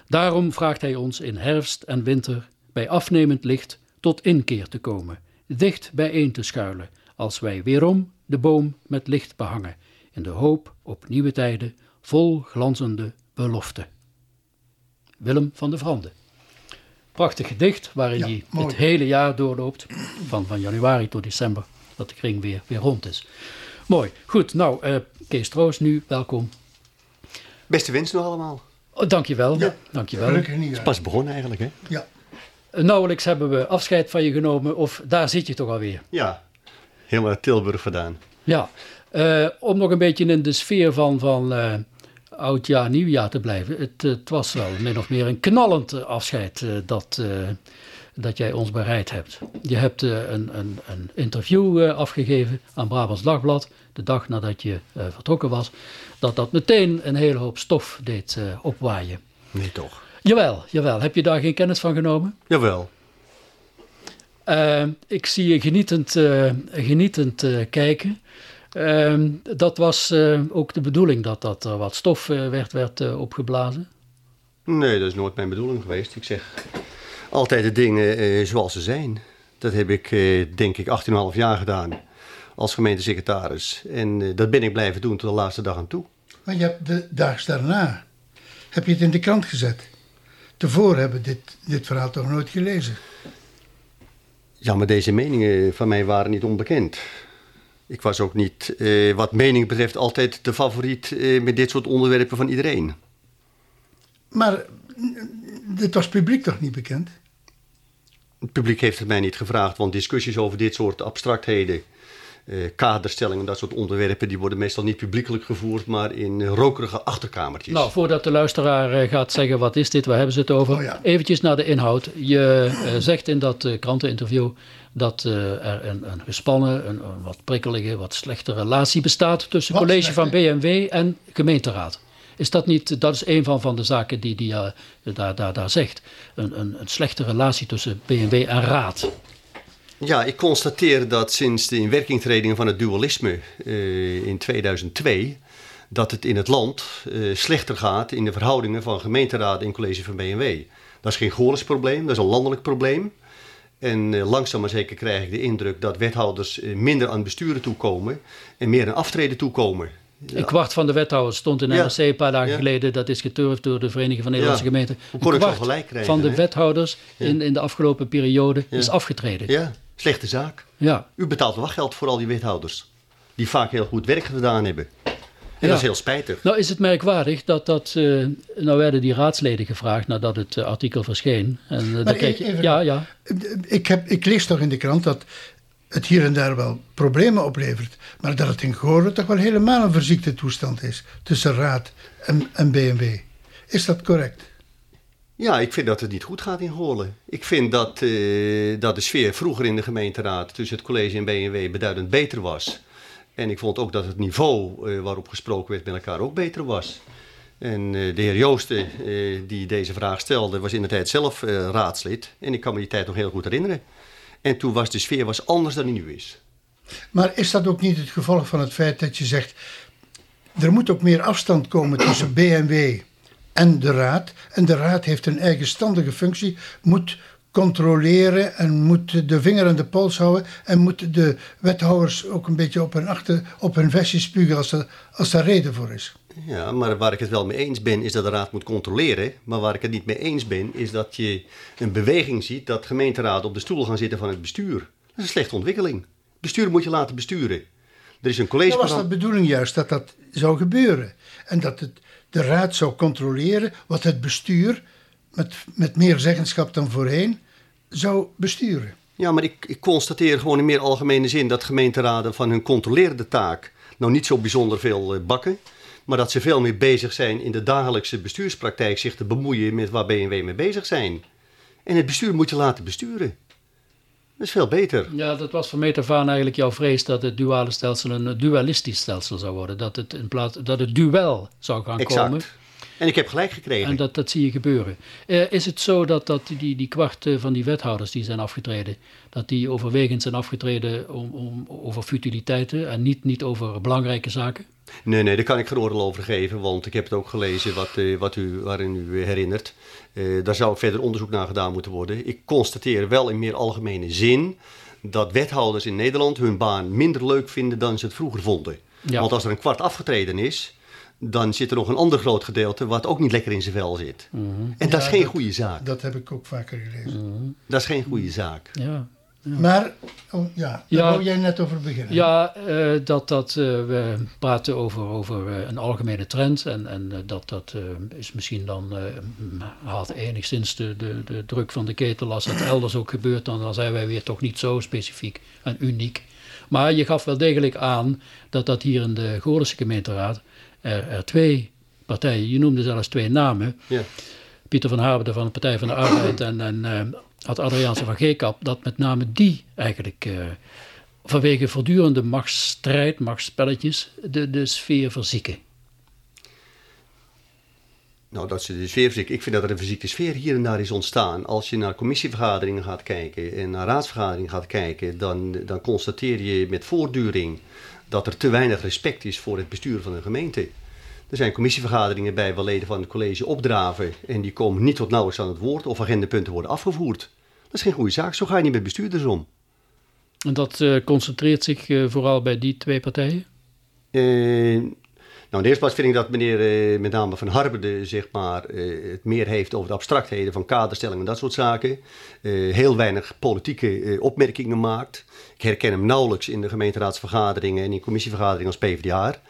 Daarom vraagt hij ons in herfst en winter bij afnemend licht tot inkeer te komen, dicht bijeen te schuilen, als wij weerom de boom met licht behangen, in de hoop op nieuwe tijden vol glanzende belofte. Willem van de Vrande. Prachtig gedicht waarin Ja, hij mooi. het hele jaar doorloopt, van, van januari tot december, dat de kring weer, weer rond is. Mooi. Goed, nou, eh, Kees Troost nu, welkom. Beste wensen nog allemaal. Oh, dankjewel. Ja, dankjewel. Gelukkig niet. Het is pas begonnen eigenlijk, hè? Ja. Nauwelijks hebben we afscheid van je genomen, of daar zit je toch alweer. Ja, helemaal uit Tilburg vandaan. Ja, eh, om nog een beetje in de sfeer van, van eh, oud jaar, nieuwjaar te blijven. Het, het was wel min of meer een knallend eh, afscheid eh, dat, eh, dat jij ons bereid hebt. Je hebt eh, een, een, een interview eh, afgegeven aan Brabants Dagblad, de dag nadat je eh, vertrokken was. Dat dat meteen een hele hoop stof deed eh, opwaaien. Nee, toch? Jawel, jawel. Heb je daar geen kennis van genomen? Jawel. Eh, ik zie je genietend, eh, genietend eh, kijken. Ehm, dat was eh, ook de bedoeling dat, dat er wat stof eh, werd, werd eh, opgeblazen. Nee, dat is nooit mijn bedoeling geweest. Ik zeg altijd de dingen eh, zoals ze zijn. Dat heb ik, eh, denk ik, 18,5 jaar gedaan als gemeentesecretaris. En eh, dat ben ik blijven doen tot de laatste dag aan toe. Maar je hebt de daags daarna, heb je het in de krant gezet. Tevoren hebben we dit, dit verhaal toch nooit gelezen. Ja, maar deze meningen van mij waren niet onbekend. Ik was ook niet, eh, wat mening betreft, altijd de favoriet eh, met dit soort onderwerpen van iedereen. Maar dit was publiek toch niet bekend? Het publiek heeft het mij niet gevraagd, want discussies over dit soort abstractheden, eh, kaderstellingen, dat soort onderwerpen, die worden meestal niet publiekelijk gevoerd, maar in eh, rokerige achterkamertjes. Nou, voordat de luisteraar eh, gaat zeggen wat is dit, waar hebben ze het over? Oh ja. Eventjes naar de inhoud. Je zegt in dat kranteninterview dat er een, een gespannen, een, een wat prikkelige, wat slechte relatie bestaat tussen college van? BMW en gemeenteraad. Is dat niet, dat is een van, van de zaken die, die eh, daar, daar, daar zegt. Een, een, een slechte relatie tussen BMW en raad. Ja, ik constateer dat sinds de inwerkingtreding van het dualisme eh, in 2002, dat het in het land eh, slechter gaat in de verhoudingen van gemeenteraad en college van BMW. Dat is geen Goorles probleem, dat is een landelijk probleem. En eh, langzaam maar zeker krijg ik de indruk dat wethouders minder aan besturen toekomen en meer aan aftreden toekomen. Een kwart van de wethouders stond in Ja. NRC een paar dagen Ja. geleden. Dat is geturfd door de Vereniging van Nederlandse Ja. Gemeenten. Een kwart van de wethouders Ja. in, in de afgelopen periode Ja. is afgetreden. Ja, slechte zaak. ja. U betaalt wachtgeld voor al die wethouders, die vaak heel goed werk gedaan hebben. En Ja. dat is heel spijtig. Nou is het merkwaardig dat dat... eh, nou werden die raadsleden gevraagd nadat het eh, artikel verscheen. En dan kijk je... even- Ja, ja. Ik, heb, ik lees toch in de krant dat het hier en daar wel problemen oplevert. Maar dat het in Goorlen toch wel helemaal een verziekte toestand is. Tussen raad en, en BMW. Is dat correct? Ja, ik vind dat het niet goed gaat in Goorlen. Ik vind dat, eh, dat de sfeer vroeger in de gemeenteraad tussen het college en BNW beduidend beter was. En ik vond ook dat het niveau eh, waarop gesproken werd met elkaar ook beter was. En eh, de heer Joosten, die deze vraag stelde, was in de tijd zelf raadslid. En ik kan me die tijd nog heel goed herinneren. En toen was de sfeer was anders dan die nu is. Maar is dat ook niet het gevolg van het feit dat je zegt... er moet ook meer afstand komen tussen BMW en de raad. En de raad heeft een eigenstandige functie, moet controleren en moet de vinger aan de pols houden en moet de wethouders ook een beetje op hun, achter, op hun vestje spugen als, er, als daar reden voor is. Ja, maar waar ik het wel mee eens ben, is dat de raad moet controleren. Maar waar ik het niet mee eens ben, is dat je een beweging ziet dat gemeenteraden op de stoel gaan zitten van het bestuur. Dat is een slechte ontwikkeling. Bestuur moet je laten besturen. Er is een college. Dan was dat de bedoeling juist dat dat zou gebeuren. En dat het, de raad zou controleren wat het bestuur, met, met meer zeggenschap dan voorheen, zou besturen. Ja, maar ik, ik constateer gewoon in meer algemene zin dat gemeenteraden van hun controlerende taak nou niet zo bijzonder veel eh, bakken. Maar dat ze veel meer bezig zijn in de dagelijkse bestuurspraktijk zich te bemoeien met waar BMW mee bezig zijn. En het bestuur moet je laten besturen. Dat is veel beter. Ja, dat was van meet af aan eigenlijk jouw vrees dat het duale stelsel een dualistisch stelsel zou worden. Dat het, in plaats, dat het duel zou gaan Exact. komen. En ik heb gelijk gekregen. En dat, dat zie je gebeuren. Eh, is het zo dat, dat die, die kwart eh, van die wethouders die zijn afgetreden, dat die overwegend zijn afgetreden om, om, over futiliteiten en niet, niet over belangrijke zaken? Nee, nee, daar kan ik geen oordeel over geven, want ik heb het ook gelezen wat, eh, wat u, waarin u herinnert. Eh, daar zou verder onderzoek naar gedaan moeten worden. Ik constateer wel in meer algemene zin dat wethouders in Nederland hun baan minder leuk vinden dan ze het vroeger vonden. Ja. Want als er een kwart afgetreden is, dan zit er nog een ander groot gedeelte wat ook niet lekker in zijn vel zit. Mhm. En dat is Ja, geen dat- goede zaak. Dat heb ik ook vaker gelezen. Dat is geen goede zaak. Ja. Maar, oh, ja, daar Ja. wou jij net over beginnen. Ja, eh, dat, dat, eh, we praten over, over eh, een algemene trend en, en dat, dat eh, is misschien dan, eh, haalt enigszins de, de, de druk van de ketel als dat elders ook gebeurt, dan, dan zijn wij weer toch niet zo specifiek en uniek. Maar je gaf wel degelijk aan dat dat hier in de Goorlense gemeenteraad er, er twee partijen, je noemde zelfs twee namen, Ja. Pieter van Haberde van de Partij van de Arbeid en, en eh, had Adriaanse van Geekap, dat met name die eigenlijk eh, vanwege voortdurende machtsstrijd, machtsspelletjes, de, de sfeer verzieken. Nou, dat ze de sfeer verzieken. Ik vind dat er een fysieke sfeer hier en daar is ontstaan. Als je naar commissievergaderingen gaat kijken en naar raadsvergaderingen gaat kijken, dan, dan constateer je met voortduring dat er te weinig respect is voor het bestuur van een gemeente. Er zijn commissievergaderingen bij waar leden van het college opdraven en die komen niet tot nauwelijks aan het woord of agendapunten worden afgevoerd. Dat is geen goede zaak. Zo ga je niet met bestuurders om. En dat eh, concentreert zich eh, vooral bij die twee partijen? Eh, nou, in de eerste plaats vind ik dat meneer eh, met name Van Harberde zeg maar, eh, het meer heeft over de abstractheden van kaderstellingen en dat soort zaken. Eh, heel weinig politieke opmerkingen maakt. Ik herken hem nauwelijks in de gemeenteraadsvergaderingen en in commissievergaderingen als PvdA.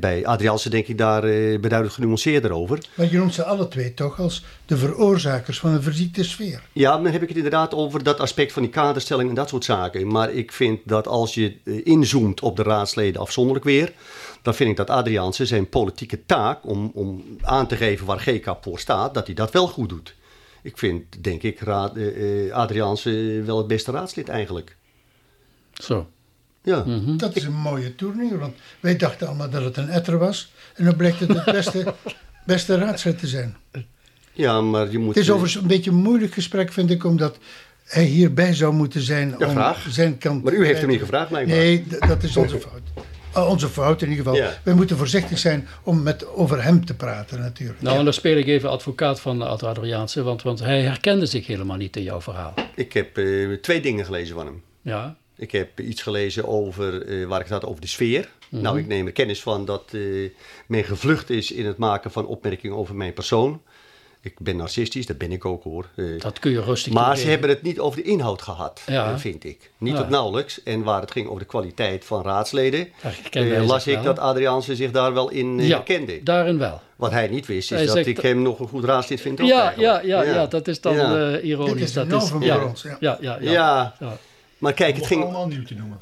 Bij Adriaanse denk ik daar eh, beduidend genuanceerder over. Maar je noemt ze alle twee toch als de veroorzakers van een verziekte sfeer. Ja, dan heb ik het inderdaad over dat aspect van die kaderstelling en dat soort zaken. Maar ik vind dat als je inzoomt op de raadsleden afzonderlijk weer, dan vind ik dat Adriaanse zijn politieke taak om, om aan te geven waar GKAP voor staat, dat hij dat wel goed doet. Ik vind, denk ik, raad, eh, eh, Adriaanse wel het beste raadslid eigenlijk. Zo. Ja. Dat is een mooie toernooi, want wij dachten allemaal dat het een etter was. En dan blijkt het het beste, beste raadslid te zijn. ja, maar je moet... Het is overigens een beetje een moeilijk gesprek, vind ik, omdat hij hierbij zou moeten zijn Ja, om graag. zijn kant... Maar u heeft hem niet gevraagd, blijkbaar. Nee, dat is onze fout. Ah, onze fout in ieder geval. Ja. Wij moeten voorzichtig zijn om met, over hem te praten natuurlijk. Nou, en dan speel ik even advocaat van Ad Adriaanse, want, want hij herkende zich helemaal niet in jouw verhaal. Ik heb eh, twee dingen gelezen van hem. Ja, Ik heb iets gelezen over, eh, waar ik het had over de sfeer. Nou, ik neem er kennis van dat eh, men gevlucht is in het maken van opmerkingen over mijn persoon. Ik ben narcistisch, dat ben ik ook hoor. Eh, dat kun je rustig maar ze hebben het niet over de inhoud gehad, Ja. eh, vind ik. Niet Ja. tot nauwelijks. En waar het ging over de kwaliteit van raadsleden, eh, las ik wel. dat Adriaanse zich daar wel in eh, Ja, herkende. daarin wel. Wat hij niet wist, is Hij dat ik hem nog een goed raadslid vind. ook Ja, ja, ja, ja, dat is dan Ja. eh, ironisch. Dit is dat de novum ja, ons, ja. Ja, ja, ja. Ja. Ja. Maar kijk, het ging, allemaal nieuw te noemen.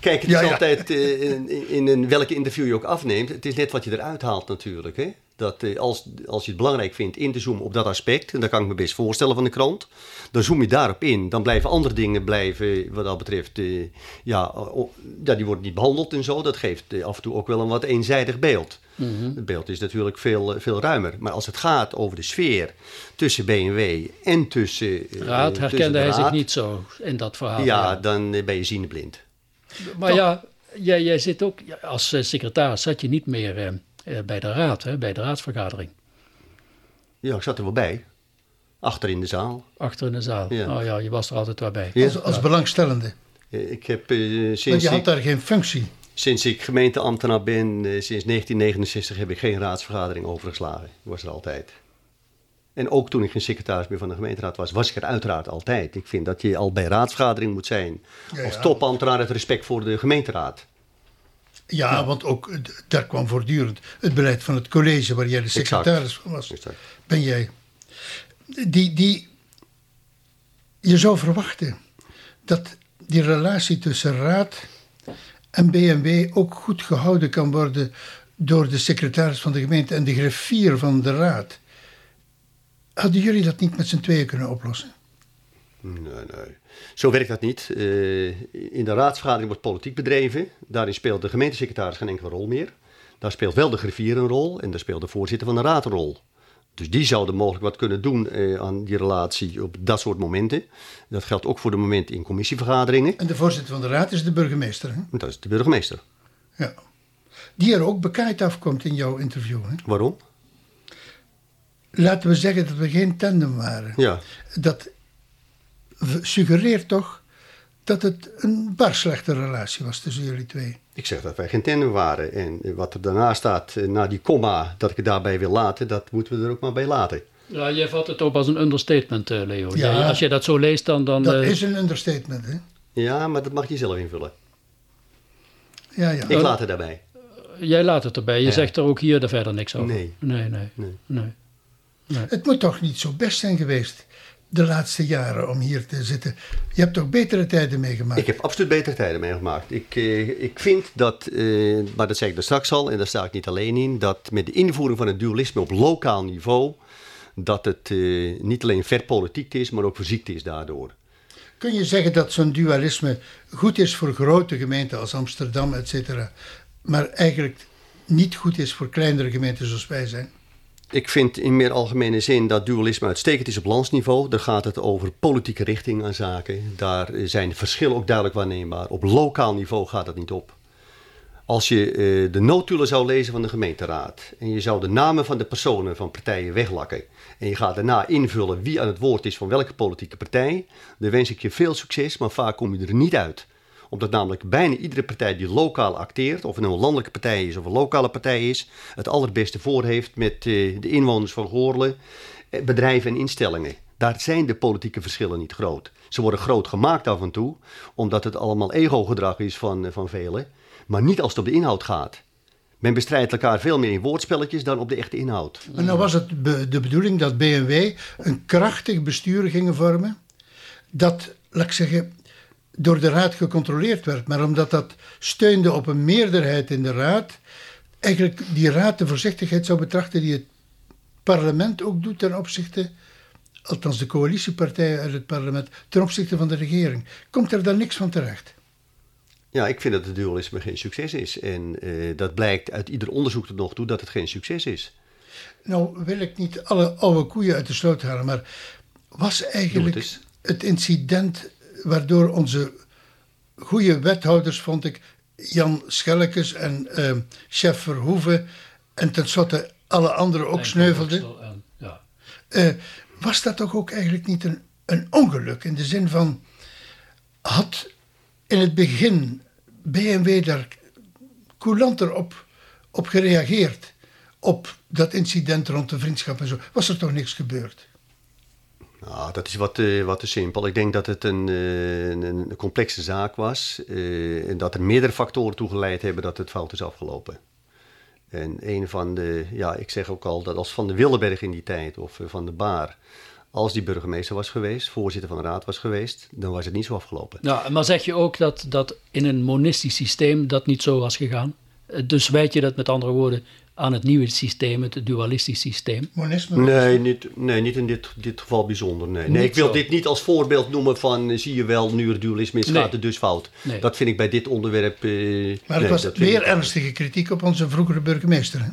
Kijk, het Ja, is ja. altijd in, in, in een, welke interview je ook afneemt. Het is net wat je eruit haalt natuurlijk. Hè? Dat, eh, als, als je het belangrijk vindt in te zoomen op dat aspect, en dat kan ik me best voorstellen van de krant, dan zoom je daarop in. Dan blijven andere dingen blijven, wat dat betreft, eh, ja, oh, ja, die worden niet behandeld en zo. Dat geeft eh, af en toe ook wel een wat eenzijdig beeld. Het beeld is natuurlijk veel, veel ruimer. Maar als het gaat over de sfeer tussen BMW en tussen. Raad tussen herkende de hij zich niet zo in dat verhaal. Ja, dan ben je ziende blind. Maar ja, jij, jij zit ook, als secretaris zat je niet meer bij de raad, hè, bij de raadsvergadering. Ja, ik zat er wel bij. Achter in de zaal. Achter in de zaal. Ja. Oh ja, je was er altijd wel bij. Ja. Als, als belangstellende. Eh, Ik heb eh, Want sinds, je had ik, daar geen functie. sinds ik gemeenteambtenaar ben, eh, sinds 1969, heb ik geen raadsvergadering overgeslagen. Ik was er altijd. En ook toen ik geen secretaris meer van de gemeenteraad was, was ik er uiteraard altijd. Ik vind dat je al bij raadsvergadering moet zijn. Ja, Als topambtenaar het respect voor de gemeenteraad. Ja, want ook eh, daar kwam voortdurend het beleid van het college waar jij de secretaris van was. Exact. Ben jij. Die, die, je zou verwachten dat die relatie tussen raad en BMW ook goed gehouden kan worden door de secretaris van de gemeente en de griffier van de raad. Hadden jullie dat niet met z'n tweeën kunnen oplossen? Nee, nee. Zo werkt dat niet. Uh, in de raadsvergadering wordt politiek bedreven. Daarin speelt de gemeentesecretaris geen enkele rol meer. Daar speelt wel de griffier een rol en daar speelt de voorzitter van de raad een rol. Dus die zouden mogelijk wat kunnen doen uh, aan die relatie op dat soort momenten. Dat geldt ook voor de momenten in commissievergaderingen. En de voorzitter van de raad is de burgemeester, hè? Dat is de burgemeester. Ja. Die er ook bekijkt afkomt in jouw interview, hè? Waarom? Laten we zeggen dat we geen tandem waren. Ja. Dat suggereert toch dat het een bar slechte relatie was tussen jullie twee. Ik zeg dat wij geen tandem waren. En wat er daarna staat, eh, na die komma, dat ik het daarbij wil laten, dat moeten we er ook maar bij laten. Ja, jij vat het op als een understatement, eh, Leo. Ja, als je dat zo leest, dan... dan dat uh... is een understatement, hè? Ja, maar dat mag je zelf invullen. Ja, ja. Ik laat het daarbij. Jij laat het erbij. Je zegt er ook hier er verder niks over. Nee. Nee, nee. nee. nee. nee. Het moet toch niet zo best zijn geweest de laatste jaren om hier te zitten. Je hebt toch betere tijden meegemaakt? Ik heb absoluut betere tijden meegemaakt. Ik, eh, ik vind dat, eh, maar dat zei ik er straks al, en daar sta ik niet alleen in, dat met de invoering van het dualisme op lokaal niveau, dat het eh, niet alleen verpolitiekt is, maar ook verziekt is daardoor. Kun je zeggen dat zo'n dualisme goed is voor grote gemeenten als Amsterdam, et cetera, maar eigenlijk niet goed is voor kleinere gemeenten zoals wij zijn? Ik vind in meer algemene zin dat dualisme uitstekend is op landsniveau. Daar gaat het over politieke richting aan zaken. Daar zijn verschillen ook duidelijk waarneembaar. Op lokaal niveau gaat dat niet op. Als je uh, de notulen zou lezen van de gemeenteraad en je zou de namen van de personen van partijen weglakken en je gaat daarna invullen wie aan het woord is van welke politieke partij, dan wens ik je veel succes, maar vaak kom je er niet uit omdat namelijk bijna iedere partij die lokaal acteert, of het nou een landelijke partij is of een lokale partij is, het allerbeste voor heeft met uh, de inwoners van Goorlen, eh, bedrijven en instellingen. Daar zijn de politieke verschillen niet groot. Ze worden groot gemaakt af en toe, omdat het allemaal ego-gedrag is van, uh, van velen, maar niet als het op de inhoud gaat. Men bestrijdt elkaar veel meer in woordspelletjes dan op de echte inhoud. En nou was het de bedoeling dat BMW een krachtig bestuur gingen vormen, dat, laat ik zeggen, door de raad gecontroleerd werd. Maar omdat dat steunde op een meerderheid in de raad, eigenlijk die raad de voorzichtigheid zou betrachten die het parlement ook doet ten opzichte, althans de coalitiepartijen uit het parlement, ten opzichte van de regering. Komt er dan niks van terecht? Ja, ik vind dat het dualisme geen succes is. En uh, dat blijkt uit ieder onderzoek tot nog toe dat het geen succes is. Nou wil ik niet alle oude koeien uit de sloot halen, maar was eigenlijk het incident waardoor onze goede wethouders, vond ik, Jan Schellekes en uh, chef Verhoeven en tenslotte alle anderen ook sneuvelden. Ja. Uh, was dat toch ook eigenlijk niet een, een ongeluk in de zin van had in het begin BMW daar coulanter op, op gereageerd op dat incident rond de vriendschap en zo, was er toch niks gebeurd? Nou, dat is wat, uh, wat te simpel. Ik denk dat het een, uh, een, complexe zaak was. Uh, en dat er meerdere factoren toe geleid hebben dat het fout is afgelopen. En een van de, ja, ik zeg ook al dat als Van de Wildenberg in die tijd of Van de Baar, als die burgemeester was geweest, voorzitter van de raad was geweest, dan was het niet zo afgelopen. Ja, maar zeg je ook dat, dat in een monistisch systeem dat niet zo was gegaan? Dus wijt je dat met andere woorden aan het nieuwe systeem, het dualistisch systeem? Monisme? Nee, niet, nee, niet in dit, dit geval bijzonder. Nee, nee ik wil dit niet als voorbeeld noemen van eh, zie je wel, nu er dualisme is, nee. gaat het dus fout. Nee. Dat vind ik bij dit onderwerp... Uh, maar het was weer ernstige kritiek op onze vroegere burgemeester. Hè?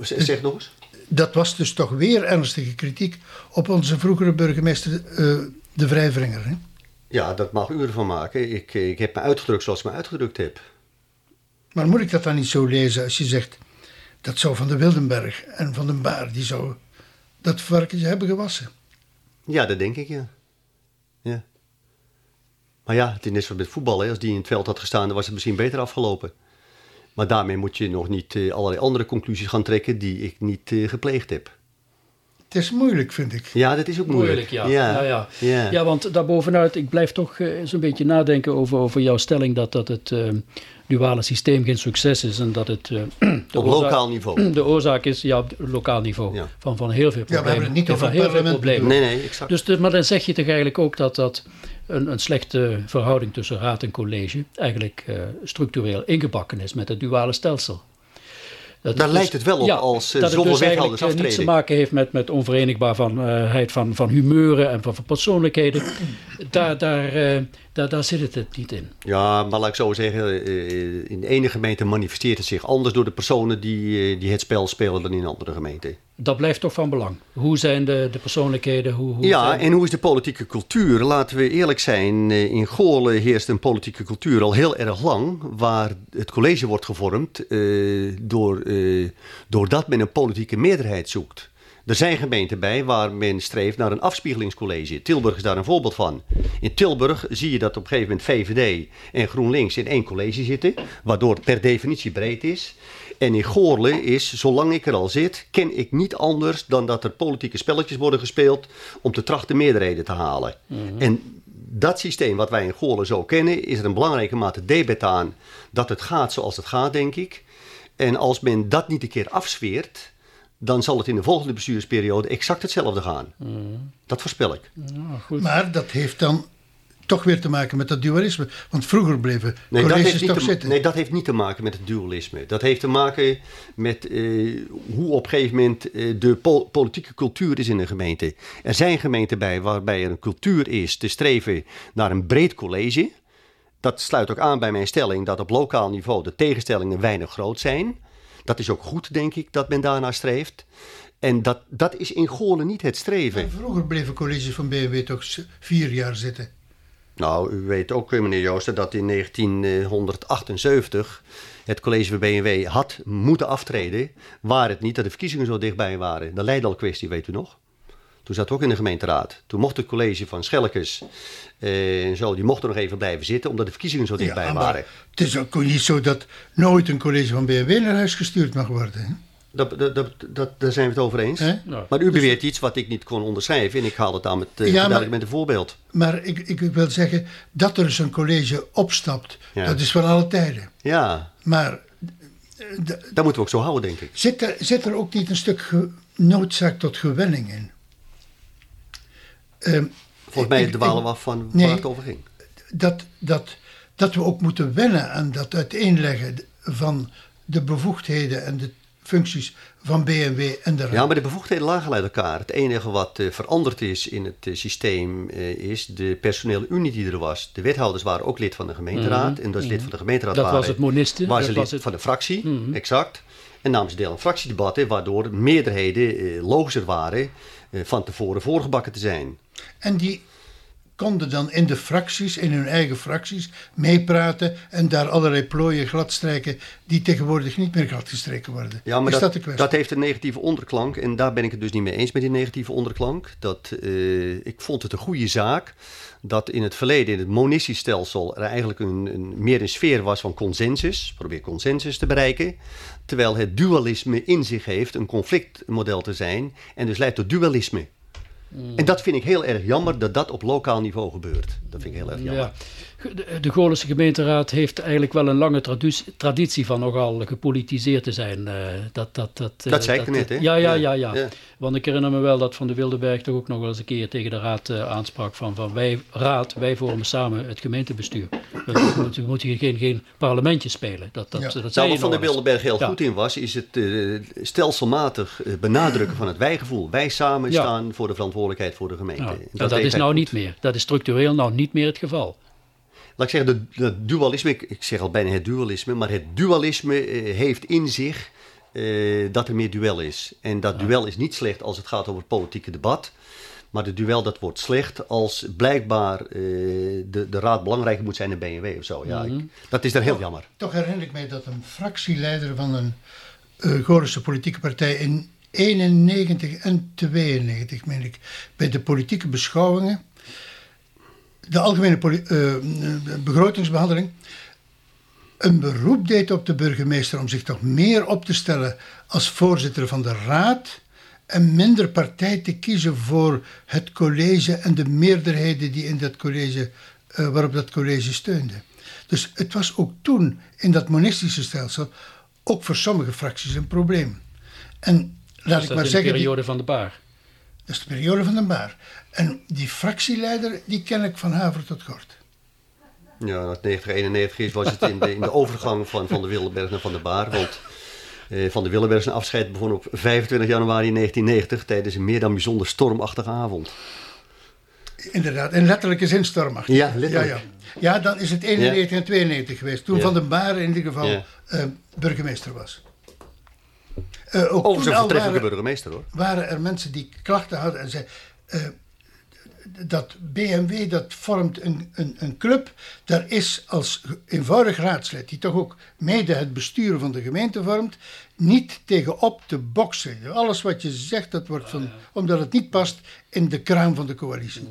Zeg, zeg nog eens. Dat was dus toch weer ernstige kritiek op onze vroegere burgemeester, uh, de Vrijvringer. Hè? Ja, dat mag u ervan maken. Ik, ik heb me uitgedrukt zoals ik me uitgedrukt heb. Maar moet ik dat dan niet zo lezen als je zegt dat zou Van de Wildenberg en Van den Baar, die zou dat varkentje hebben gewassen. Ja, dat denk ik, ja. ja. Maar ja, het is net zoals met voetbal. Hè. Als die in het veld had gestaan, dan was het misschien beter afgelopen. Maar daarmee moet je nog niet uh, allerlei andere conclusies gaan trekken die ik niet uh, gepleegd heb. Het is moeilijk, vind ik. Ja, dat is ook moeilijk. moeilijk ja. Ja. Ja, ja. ja. want daarbovenuit, ik blijf toch uh, zo'n beetje nadenken over, over jouw stelling dat, dat het duale systeem geen succes is en dat het uh, op lokaal niveau de oorzaak is ja op lokaal niveau van, van heel veel problemen. Ja, we hebben het niet over heel veel problemen. Nee, nee, exact. Dus de, maar dan zeg je toch eigenlijk ook dat dat een, een slechte verhouding tussen raad en college eigenlijk uh, structureel ingebakken is met het duale stelsel. Dat Daar het lijkt het wel op ja, als uh, dat het zoveel dus eigenlijk wethouders eh, niets te aftreden. maken heeft met, met onverenigbaarheid van, van humeuren en van, van persoonlijkheden. Daar, daar, eh, daar, daar zit het niet in. Ja, maar laat ik zo zeggen, eh, in de ene gemeente manifesteert het zich anders door de personen die, eh, die het spel spelen dan in een andere gemeente. Dat blijft toch van belang. Hoe zijn de, de persoonlijkheden? Hoe, hoe Ja, zijn- en hoe is de politieke cultuur? Laten we eerlijk zijn, eh, in Goorlen heerst een politieke cultuur al heel erg lang, waar het college wordt gevormd eh, door, eh, doordat men een politieke meerderheid zoekt. Er zijn gemeenten bij waar men streeft naar een afspiegelingscollege. Tilburg is daar een voorbeeld van. In Tilburg zie je dat op een gegeven moment VVD en GroenLinks in één college zitten, waardoor het per definitie breed is. En in Goorlen is, zolang ik er al zit, ken ik niet anders dan dat er politieke spelletjes worden gespeeld om te trachten meerderheden te halen. En dat systeem wat wij in Goorlen zo kennen, is er een belangrijke mate debet aan dat het gaat zoals het gaat, denk ik. En als men dat niet een keer afsfeert, dan zal het in de volgende bestuursperiode exact hetzelfde gaan. Dat voorspel ik. Ja, goed. Maar dat heeft dan toch weer te maken met dat dualisme. Want vroeger bleven Nee dat, colleges heeft niet toch te, zitten. nee, dat heeft niet te maken met het dualisme. Dat heeft te maken met eh, hoe op een gegeven moment eh, de pol- politieke cultuur is in een gemeente. Er zijn gemeenten bij waarbij er een cultuur is te streven naar een breed college. Dat sluit ook aan bij mijn stelling dat op lokaal niveau de tegenstellingen weinig groot zijn. Dat is ook goed, denk ik, dat men daarnaar streeft. En dat, dat is in Goorlen niet het streven. Vroeger bleven colleges van BMW toch vier jaar zitten. Nou, u weet ook, eh, meneer Joosten, dat in 1978 het college van BMW had moeten aftreden, waar het niet dat de verkiezingen zo dichtbij waren. De Leidal-kwestie, weet u nog? Toen zat ook in de gemeenteraad. Toen mocht het college van Schelkes eh, en zo, die mochten nog even blijven zitten, omdat de verkiezingen zo dichtbij Ja, waren. maar het is ook niet zo dat nooit een college van BMW naar huis gestuurd mag worden. Hè? Dat, dat, dat, dat, daar zijn we het over eens. Ja. Maar u beweert iets wat ik niet kon onderschrijven en ik haal het aan met, uh, Ja, maar- met een voorbeeld. Maar ik, ik wil zeggen, dat er eens een college opstapt, Ja. dat is van alle tijden. Ja, Maar eh, dat moeten we ook zo houden, denk ik. zit er, zit er ook niet een stuk noodzaak tot gewenning in? Ehm, Volgens mij dwalen we af van nee. waar het over ging. dat, dat, dat we ook moeten wennen aan dat uiteenleggen van de bevoegdheden en de functies van BMW en de raad. Ja, maar de bevoegdheden lagen uit elkaar. Het enige wat eh, veranderd is in het eh, systeem eh, is de personele unie die er was. De wethouders waren ook lid van de gemeenteraad. En dat is lid van de gemeenteraad Dat waren, was het moniste. waren Dat ze was lid het- van de fractie, exact. En namen ze deel aan fractiedebatten, waardoor meerderheden eh, logischer waren van tevoren voorgebakken te zijn. En die konden dan in de fracties, in hun eigen fracties, meepraten en daar allerlei plooien gladstrijken die tegenwoordig niet meer gladgestreken worden. Ja, maar dat, dat, heeft een negatieve onderklank. En daar ben ik het dus niet mee eens met die negatieve onderklank. Dat, eh, ik vond het een goede zaak dat in het verleden, in het monistisch stelsel, er eigenlijk een, een, meer een sfeer was van consensus. Probeer consensus te bereiken. Terwijl het dualisme in zich heeft een conflictmodel te zijn. En dus leidt tot dualisme. En dat vind ik heel erg jammer dat dat op lokaal niveau gebeurt. Dat vind ik heel erg jammer. Ja. De, de Goorlense gemeenteraad heeft eigenlijk wel een lange traditie van nogal gepolitiseerd te zijn. eh, dat, dat, dat, eh, Dat zei ik net, hè? Ja, ja, Ja, ja. Want ik herinner me wel dat Van de Wildenberg toch ook nog wel eens een keer tegen de raad eh, aansprak van, van wij, raad, wij vormen samen het gemeentebestuur. We moeten, we moeten geen, geen parlementje spelen. Dat, dat, Ja. dat zei Nou, wat Van eens. Bilderberg heel Ja. goed in was, is het eh, stelselmatig eh, benadrukken van het wijgevoel. Wij samen Ja. staan voor de verantwoordelijkheid voor de gemeente. Dat, deed is nou goed. niet meer. Dat is structureel nou niet meer het geval. Laat ik zeggen, de, de dualisme, ik, ik zeg al bijna het dualisme, maar het dualisme eh, heeft in zich eh, dat er meer duel is. En dat duel is niet slecht als het gaat over het politieke debat. Maar de duel dat wordt slecht als blijkbaar eh, de, de raad belangrijker moet zijn dan BMW of zo. Ja, ik- dat is dan heel jammer. Toch herinner ik mij dat een fractieleider van een uh, Gorische politieke partij in 91 en 92, meen ik, bij de politieke beschouwingen, de algemene eh, begrotingsbehandeling, een beroep deed op de burgemeester om zich toch meer op te stellen als voorzitter van de raad en minder partij te kiezen voor het college en de meerderheden die in dat college, eh, waarop dat college steunde. Dus het was ook toen in dat monistische stelsel ook voor sommige fracties een probleem. En laat Dus ik maar zeggen, de die- periode van de baar. Dat is de periode van de baar. En die fractieleider, die ken ik van haver tot gort. Ja, dat 1991 is, was het in de, in de overgang van Van de Wildenberg naar Van der Baar. Want Eh, van de Willenberg zijn afscheid begon op 25 januari 1990 tijdens een meer dan bijzonder stormachtige avond. Inderdaad, in letterlijke zin stormachtig. Ja, letterlijk. Ja, ja. ja, dan is het 91 en 92 geweest. Toen. Van den Baren in ieder geval eh, burgemeester was. Eh, ook Overigens toen een al voortreffelijke waren, burgemeester hoor. waren er mensen die klachten hadden en zeiden... eh, dat BMW dat vormt een, een, een club. Daar is als eenvoudig raadslid, die toch ook mede het bestuur van de gemeente vormt, niet tegenop te boksen. Alles wat je zegt, dat wordt van, omdat het niet past in de kraam van de coalitie.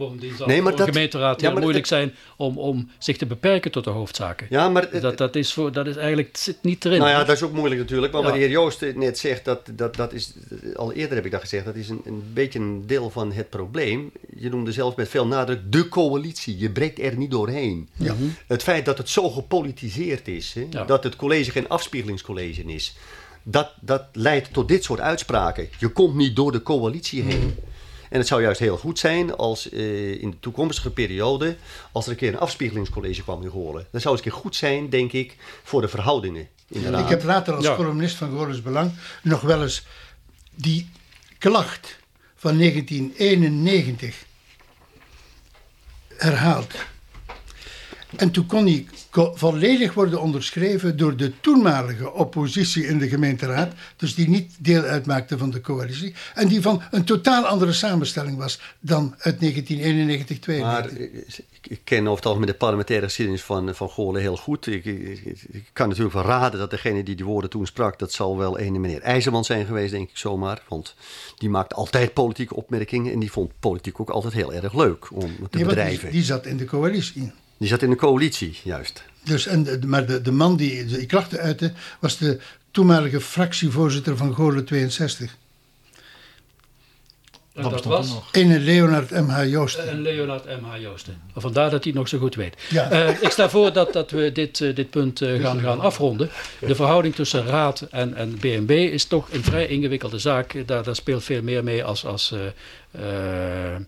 Bovendien zal Nee, het maar dat- gemeenteraad ja, heel moeilijk het- zijn om, om zich te beperken tot de hoofdzaken. Ja, maar het- dat, dat, is voor, dat is eigenlijk, het zit niet erin. Nou ja, dat is ook moeilijk natuurlijk. Maar wat de heer Joost net zegt, dat, dat, dat is, al eerder heb ik dat gezegd, dat is een, een beetje een deel van het probleem. Je noemde zelf met veel nadruk de coalitie. Je breekt er niet doorheen. Ja. Het feit dat het zo gepolitiseerd is, hè, Ja. dat het college geen afspiegelingscollege is, dat, dat leidt tot dit soort uitspraken. Je komt niet door de coalitie heen. En het zou juist heel goed zijn als eh, in de toekomstige periode, als er een keer een afspiegelingscollege kwam in Goorlen. Dat zou eens een keer goed zijn, denk ik, voor de verhoudingen in de raad. Ik heb later als Ja. columnist van Goorles Belang nog wel eens die klacht van 1991 herhaald. En toen kon die volledig worden onderschreven door de toenmalige oppositie in de gemeenteraad, dus die niet deel uitmaakte van de coalitie, en die van een totaal andere samenstelling was dan uit 1991 Maar 92 eh, ik, ken over het algemeen de parlementaire geschiedenis van, van Goorlen heel goed. Ik, ik, ik- ik kan natuurlijk wel raden dat degene die die woorden toen sprak, dat zal wel ene meneer IJzerman zijn geweest, denk ik zomaar. Want die maakte altijd politieke opmerkingen en die vond politiek ook altijd heel erg leuk om te Nee, want die, bedrijven. die zat in de coalitie. Die zat in de coalitie, juist. Dus, en, de- maar de, de man die die klachten uitte, was de toenmalige fractievoorzitter van Goorlen 62. En Dat dat was. Ene Leonard M.H. Joosten. en Leonard M.H. Joosten. Vandaar dat hij het nog zo goed weet. Ja. Eh, ik stel voor dat, dat we dit, eh, dit punt eh, gaan, gaan afronden. De verhouding tussen Raad en, en BNB is toch een vrij ingewikkelde zaak. Daar, daar speelt veel meer mee als, als eh, eh,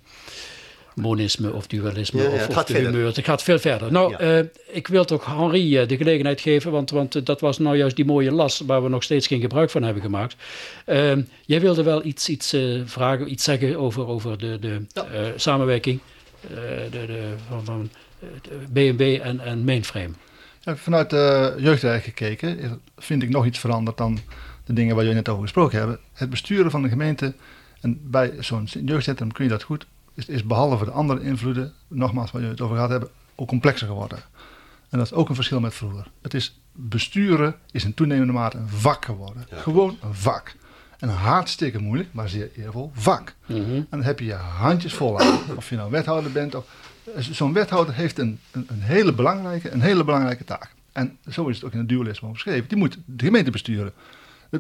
monisme of dualisme Ja, ja, of, het of de humeur. Het gaat veel verder. Nou, Ja. eh, ik wil toch Henri eh, de gelegenheid geven, want, want eh, dat was nou juist die mooie las waar we nog steeds geen gebruik van hebben gemaakt. Eh, jij wilde wel iets, iets eh, vragen, iets zeggen over, over de, de eh, samenwerking eh, de, de, van, van de B&B en, en Mainframe. Ja, vanuit de jeugdwerk gekeken vind ik nog iets veranderd dan de dingen waar jullie net over gesproken hebben. Het besturen van de gemeente, en bij zo'n jeugdcentrum kun je dat goed, is, is behalve de andere invloeden, nogmaals waar jullie het over gehad hebben, ook complexer geworden. En dat is ook een verschil met vroeger. Het is besturen is in toenemende mate een vak geworden. Gewoon een vak. En een hartstikke moeilijk, maar zeer eervol vak. En dan heb je je handjes vol aan. Of je nou wethouder bent. Of, zo'n wethouder heeft een, een, een, hele belangrijke, een hele belangrijke taak. En zo is het ook in het dualisme omschreven. Die moet de gemeente besturen.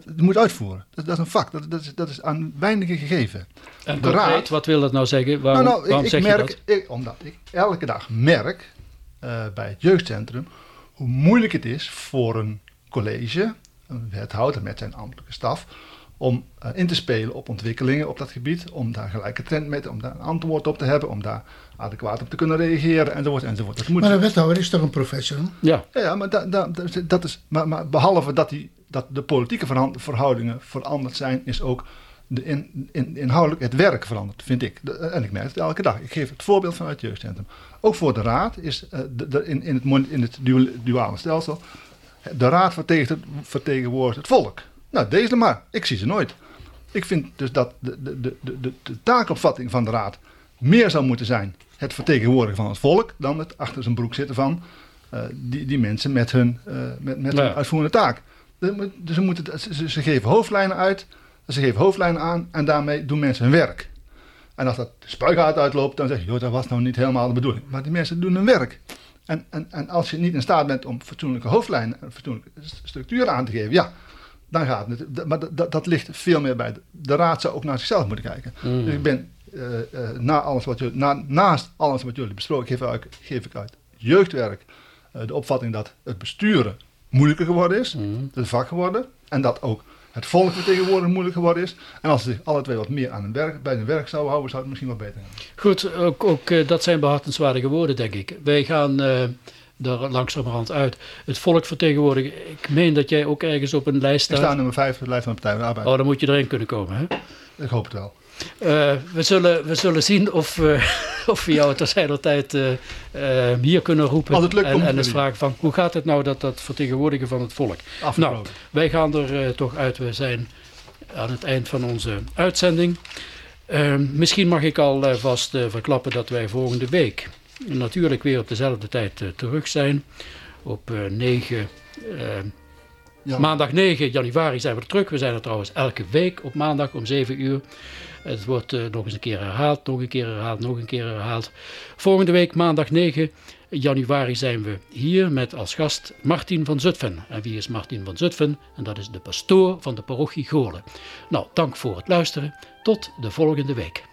Die moet uitvoeren. Dat, dat is een vak. Dat, dat, is, dat is aan weinigen gegeven. En De concreet, raad- wat wil dat nou zeggen? Waarom, nou, nou, waarom ik, zeg ik je merk, dat? ik, omdat ik elke dag merk eh, bij het jeugdcentrum hoe moeilijk het is voor een college, een wethouder met zijn ambtelijke staf, om eh, in te spelen op ontwikkelingen op dat gebied, om daar gelijke trend mee te, om daar een antwoord op te hebben, om daar adequaat op te kunnen reageren, enzovoort, enzovoort. Dat moet, Maar een wethouder is toch een professional? Ja, ja, ja, maar, da, da- da- dat is, maar, maar behalve dat, die, dat de politieke verhoudingen veranderd zijn, is ook de in, in, inhoudelijk het werk veranderd, vind ik. De- en ik merk het elke dag. Ik geef het voorbeeld vanuit het jeugdcentrum. Ook voor de raad is eh, de, de- in, in het, in het dual- duale stelsel, de raad vertegen- vertegenwoordigt het volk. Nou, deze maar. Ik zie ze nooit. Ik vind dus dat de, de, de, de, taakopvatting van de raad meer zou moeten zijn het vertegenwoordigen van het volk dan het achter zijn broek zitten van eh, die, die mensen met hun, eh, met, met Ja. hun uitvoerende taak. Ze, moeten, ze, geven hoofdlijnen uit, ze geven hoofdlijnen aan en daarmee doen mensen hun werk. En als dat spuigaat uitloopt, dan zeg je, joh, dat was nou niet helemaal de bedoeling. Maar die mensen doen hun werk. En, en, en als je niet in staat bent om fatsoenlijke hoofdlijnen, en fatsoenlijke st- structuren aan te geven, ja, dan gaat het. Maar dat, ligt veel meer bij. De, de raad zou ook naar zichzelf moeten kijken. Dus ik ben eh, eh, na alles wat jullie, na, naast alles wat jullie besproken, geef, ik uit- geef ik uit jeugdwerk eh, de opvatting dat het besturen moeilijker geworden is. Het een vak geworden. En dat ook het volk vertegenwoordigen moeilijk geworden is. En als ze zich alle twee wat meer aan hun werk, bij hun werk zouden houden, zou het misschien wat beter gaan. goed. Ook, ook eh, dat zijn behartenswaardige woorden, denk ik. Wij gaan eh, er langzamerhand uit. Het volk vertegenwoordigen. Ik meen dat jij ook ergens op een lijst Ik staat. sta nummer 5 de lijst van de Partij van de Arbeid. Oh, dan moet je erin kunnen komen. Hè? Ik hoop het wel. Eh, we, zullen, we zullen zien of, eh, of we jou ter tijd eh, hier kunnen roepen. Als het lukt, en, en eens vragen van hoe gaat het nou dat dat vertegenwoordigen van het volk? Afgesproken. Nou, wij gaan er toch uit. We zijn aan het eind van onze uitzending. Eh, misschien mag ik alvast uh, verklappen dat wij volgende week natuurlijk weer op dezelfde tijd terug zijn. Op eh, 9, eh, Ja. maandag 9 januari zijn we er terug. We zijn er trouwens elke week op maandag om 7 uur. Het wordt eh, nog eens een keer herhaald, nog een keer herhaald, nog een keer herhaald. Volgende week maandag 9 januari zijn we hier met als gast Martin van Zutphen. En wie is Martin van Zutphen? En dat is de pastoor van de parochie Goorlen. Nou, dank voor het luisteren. Tot de volgende week.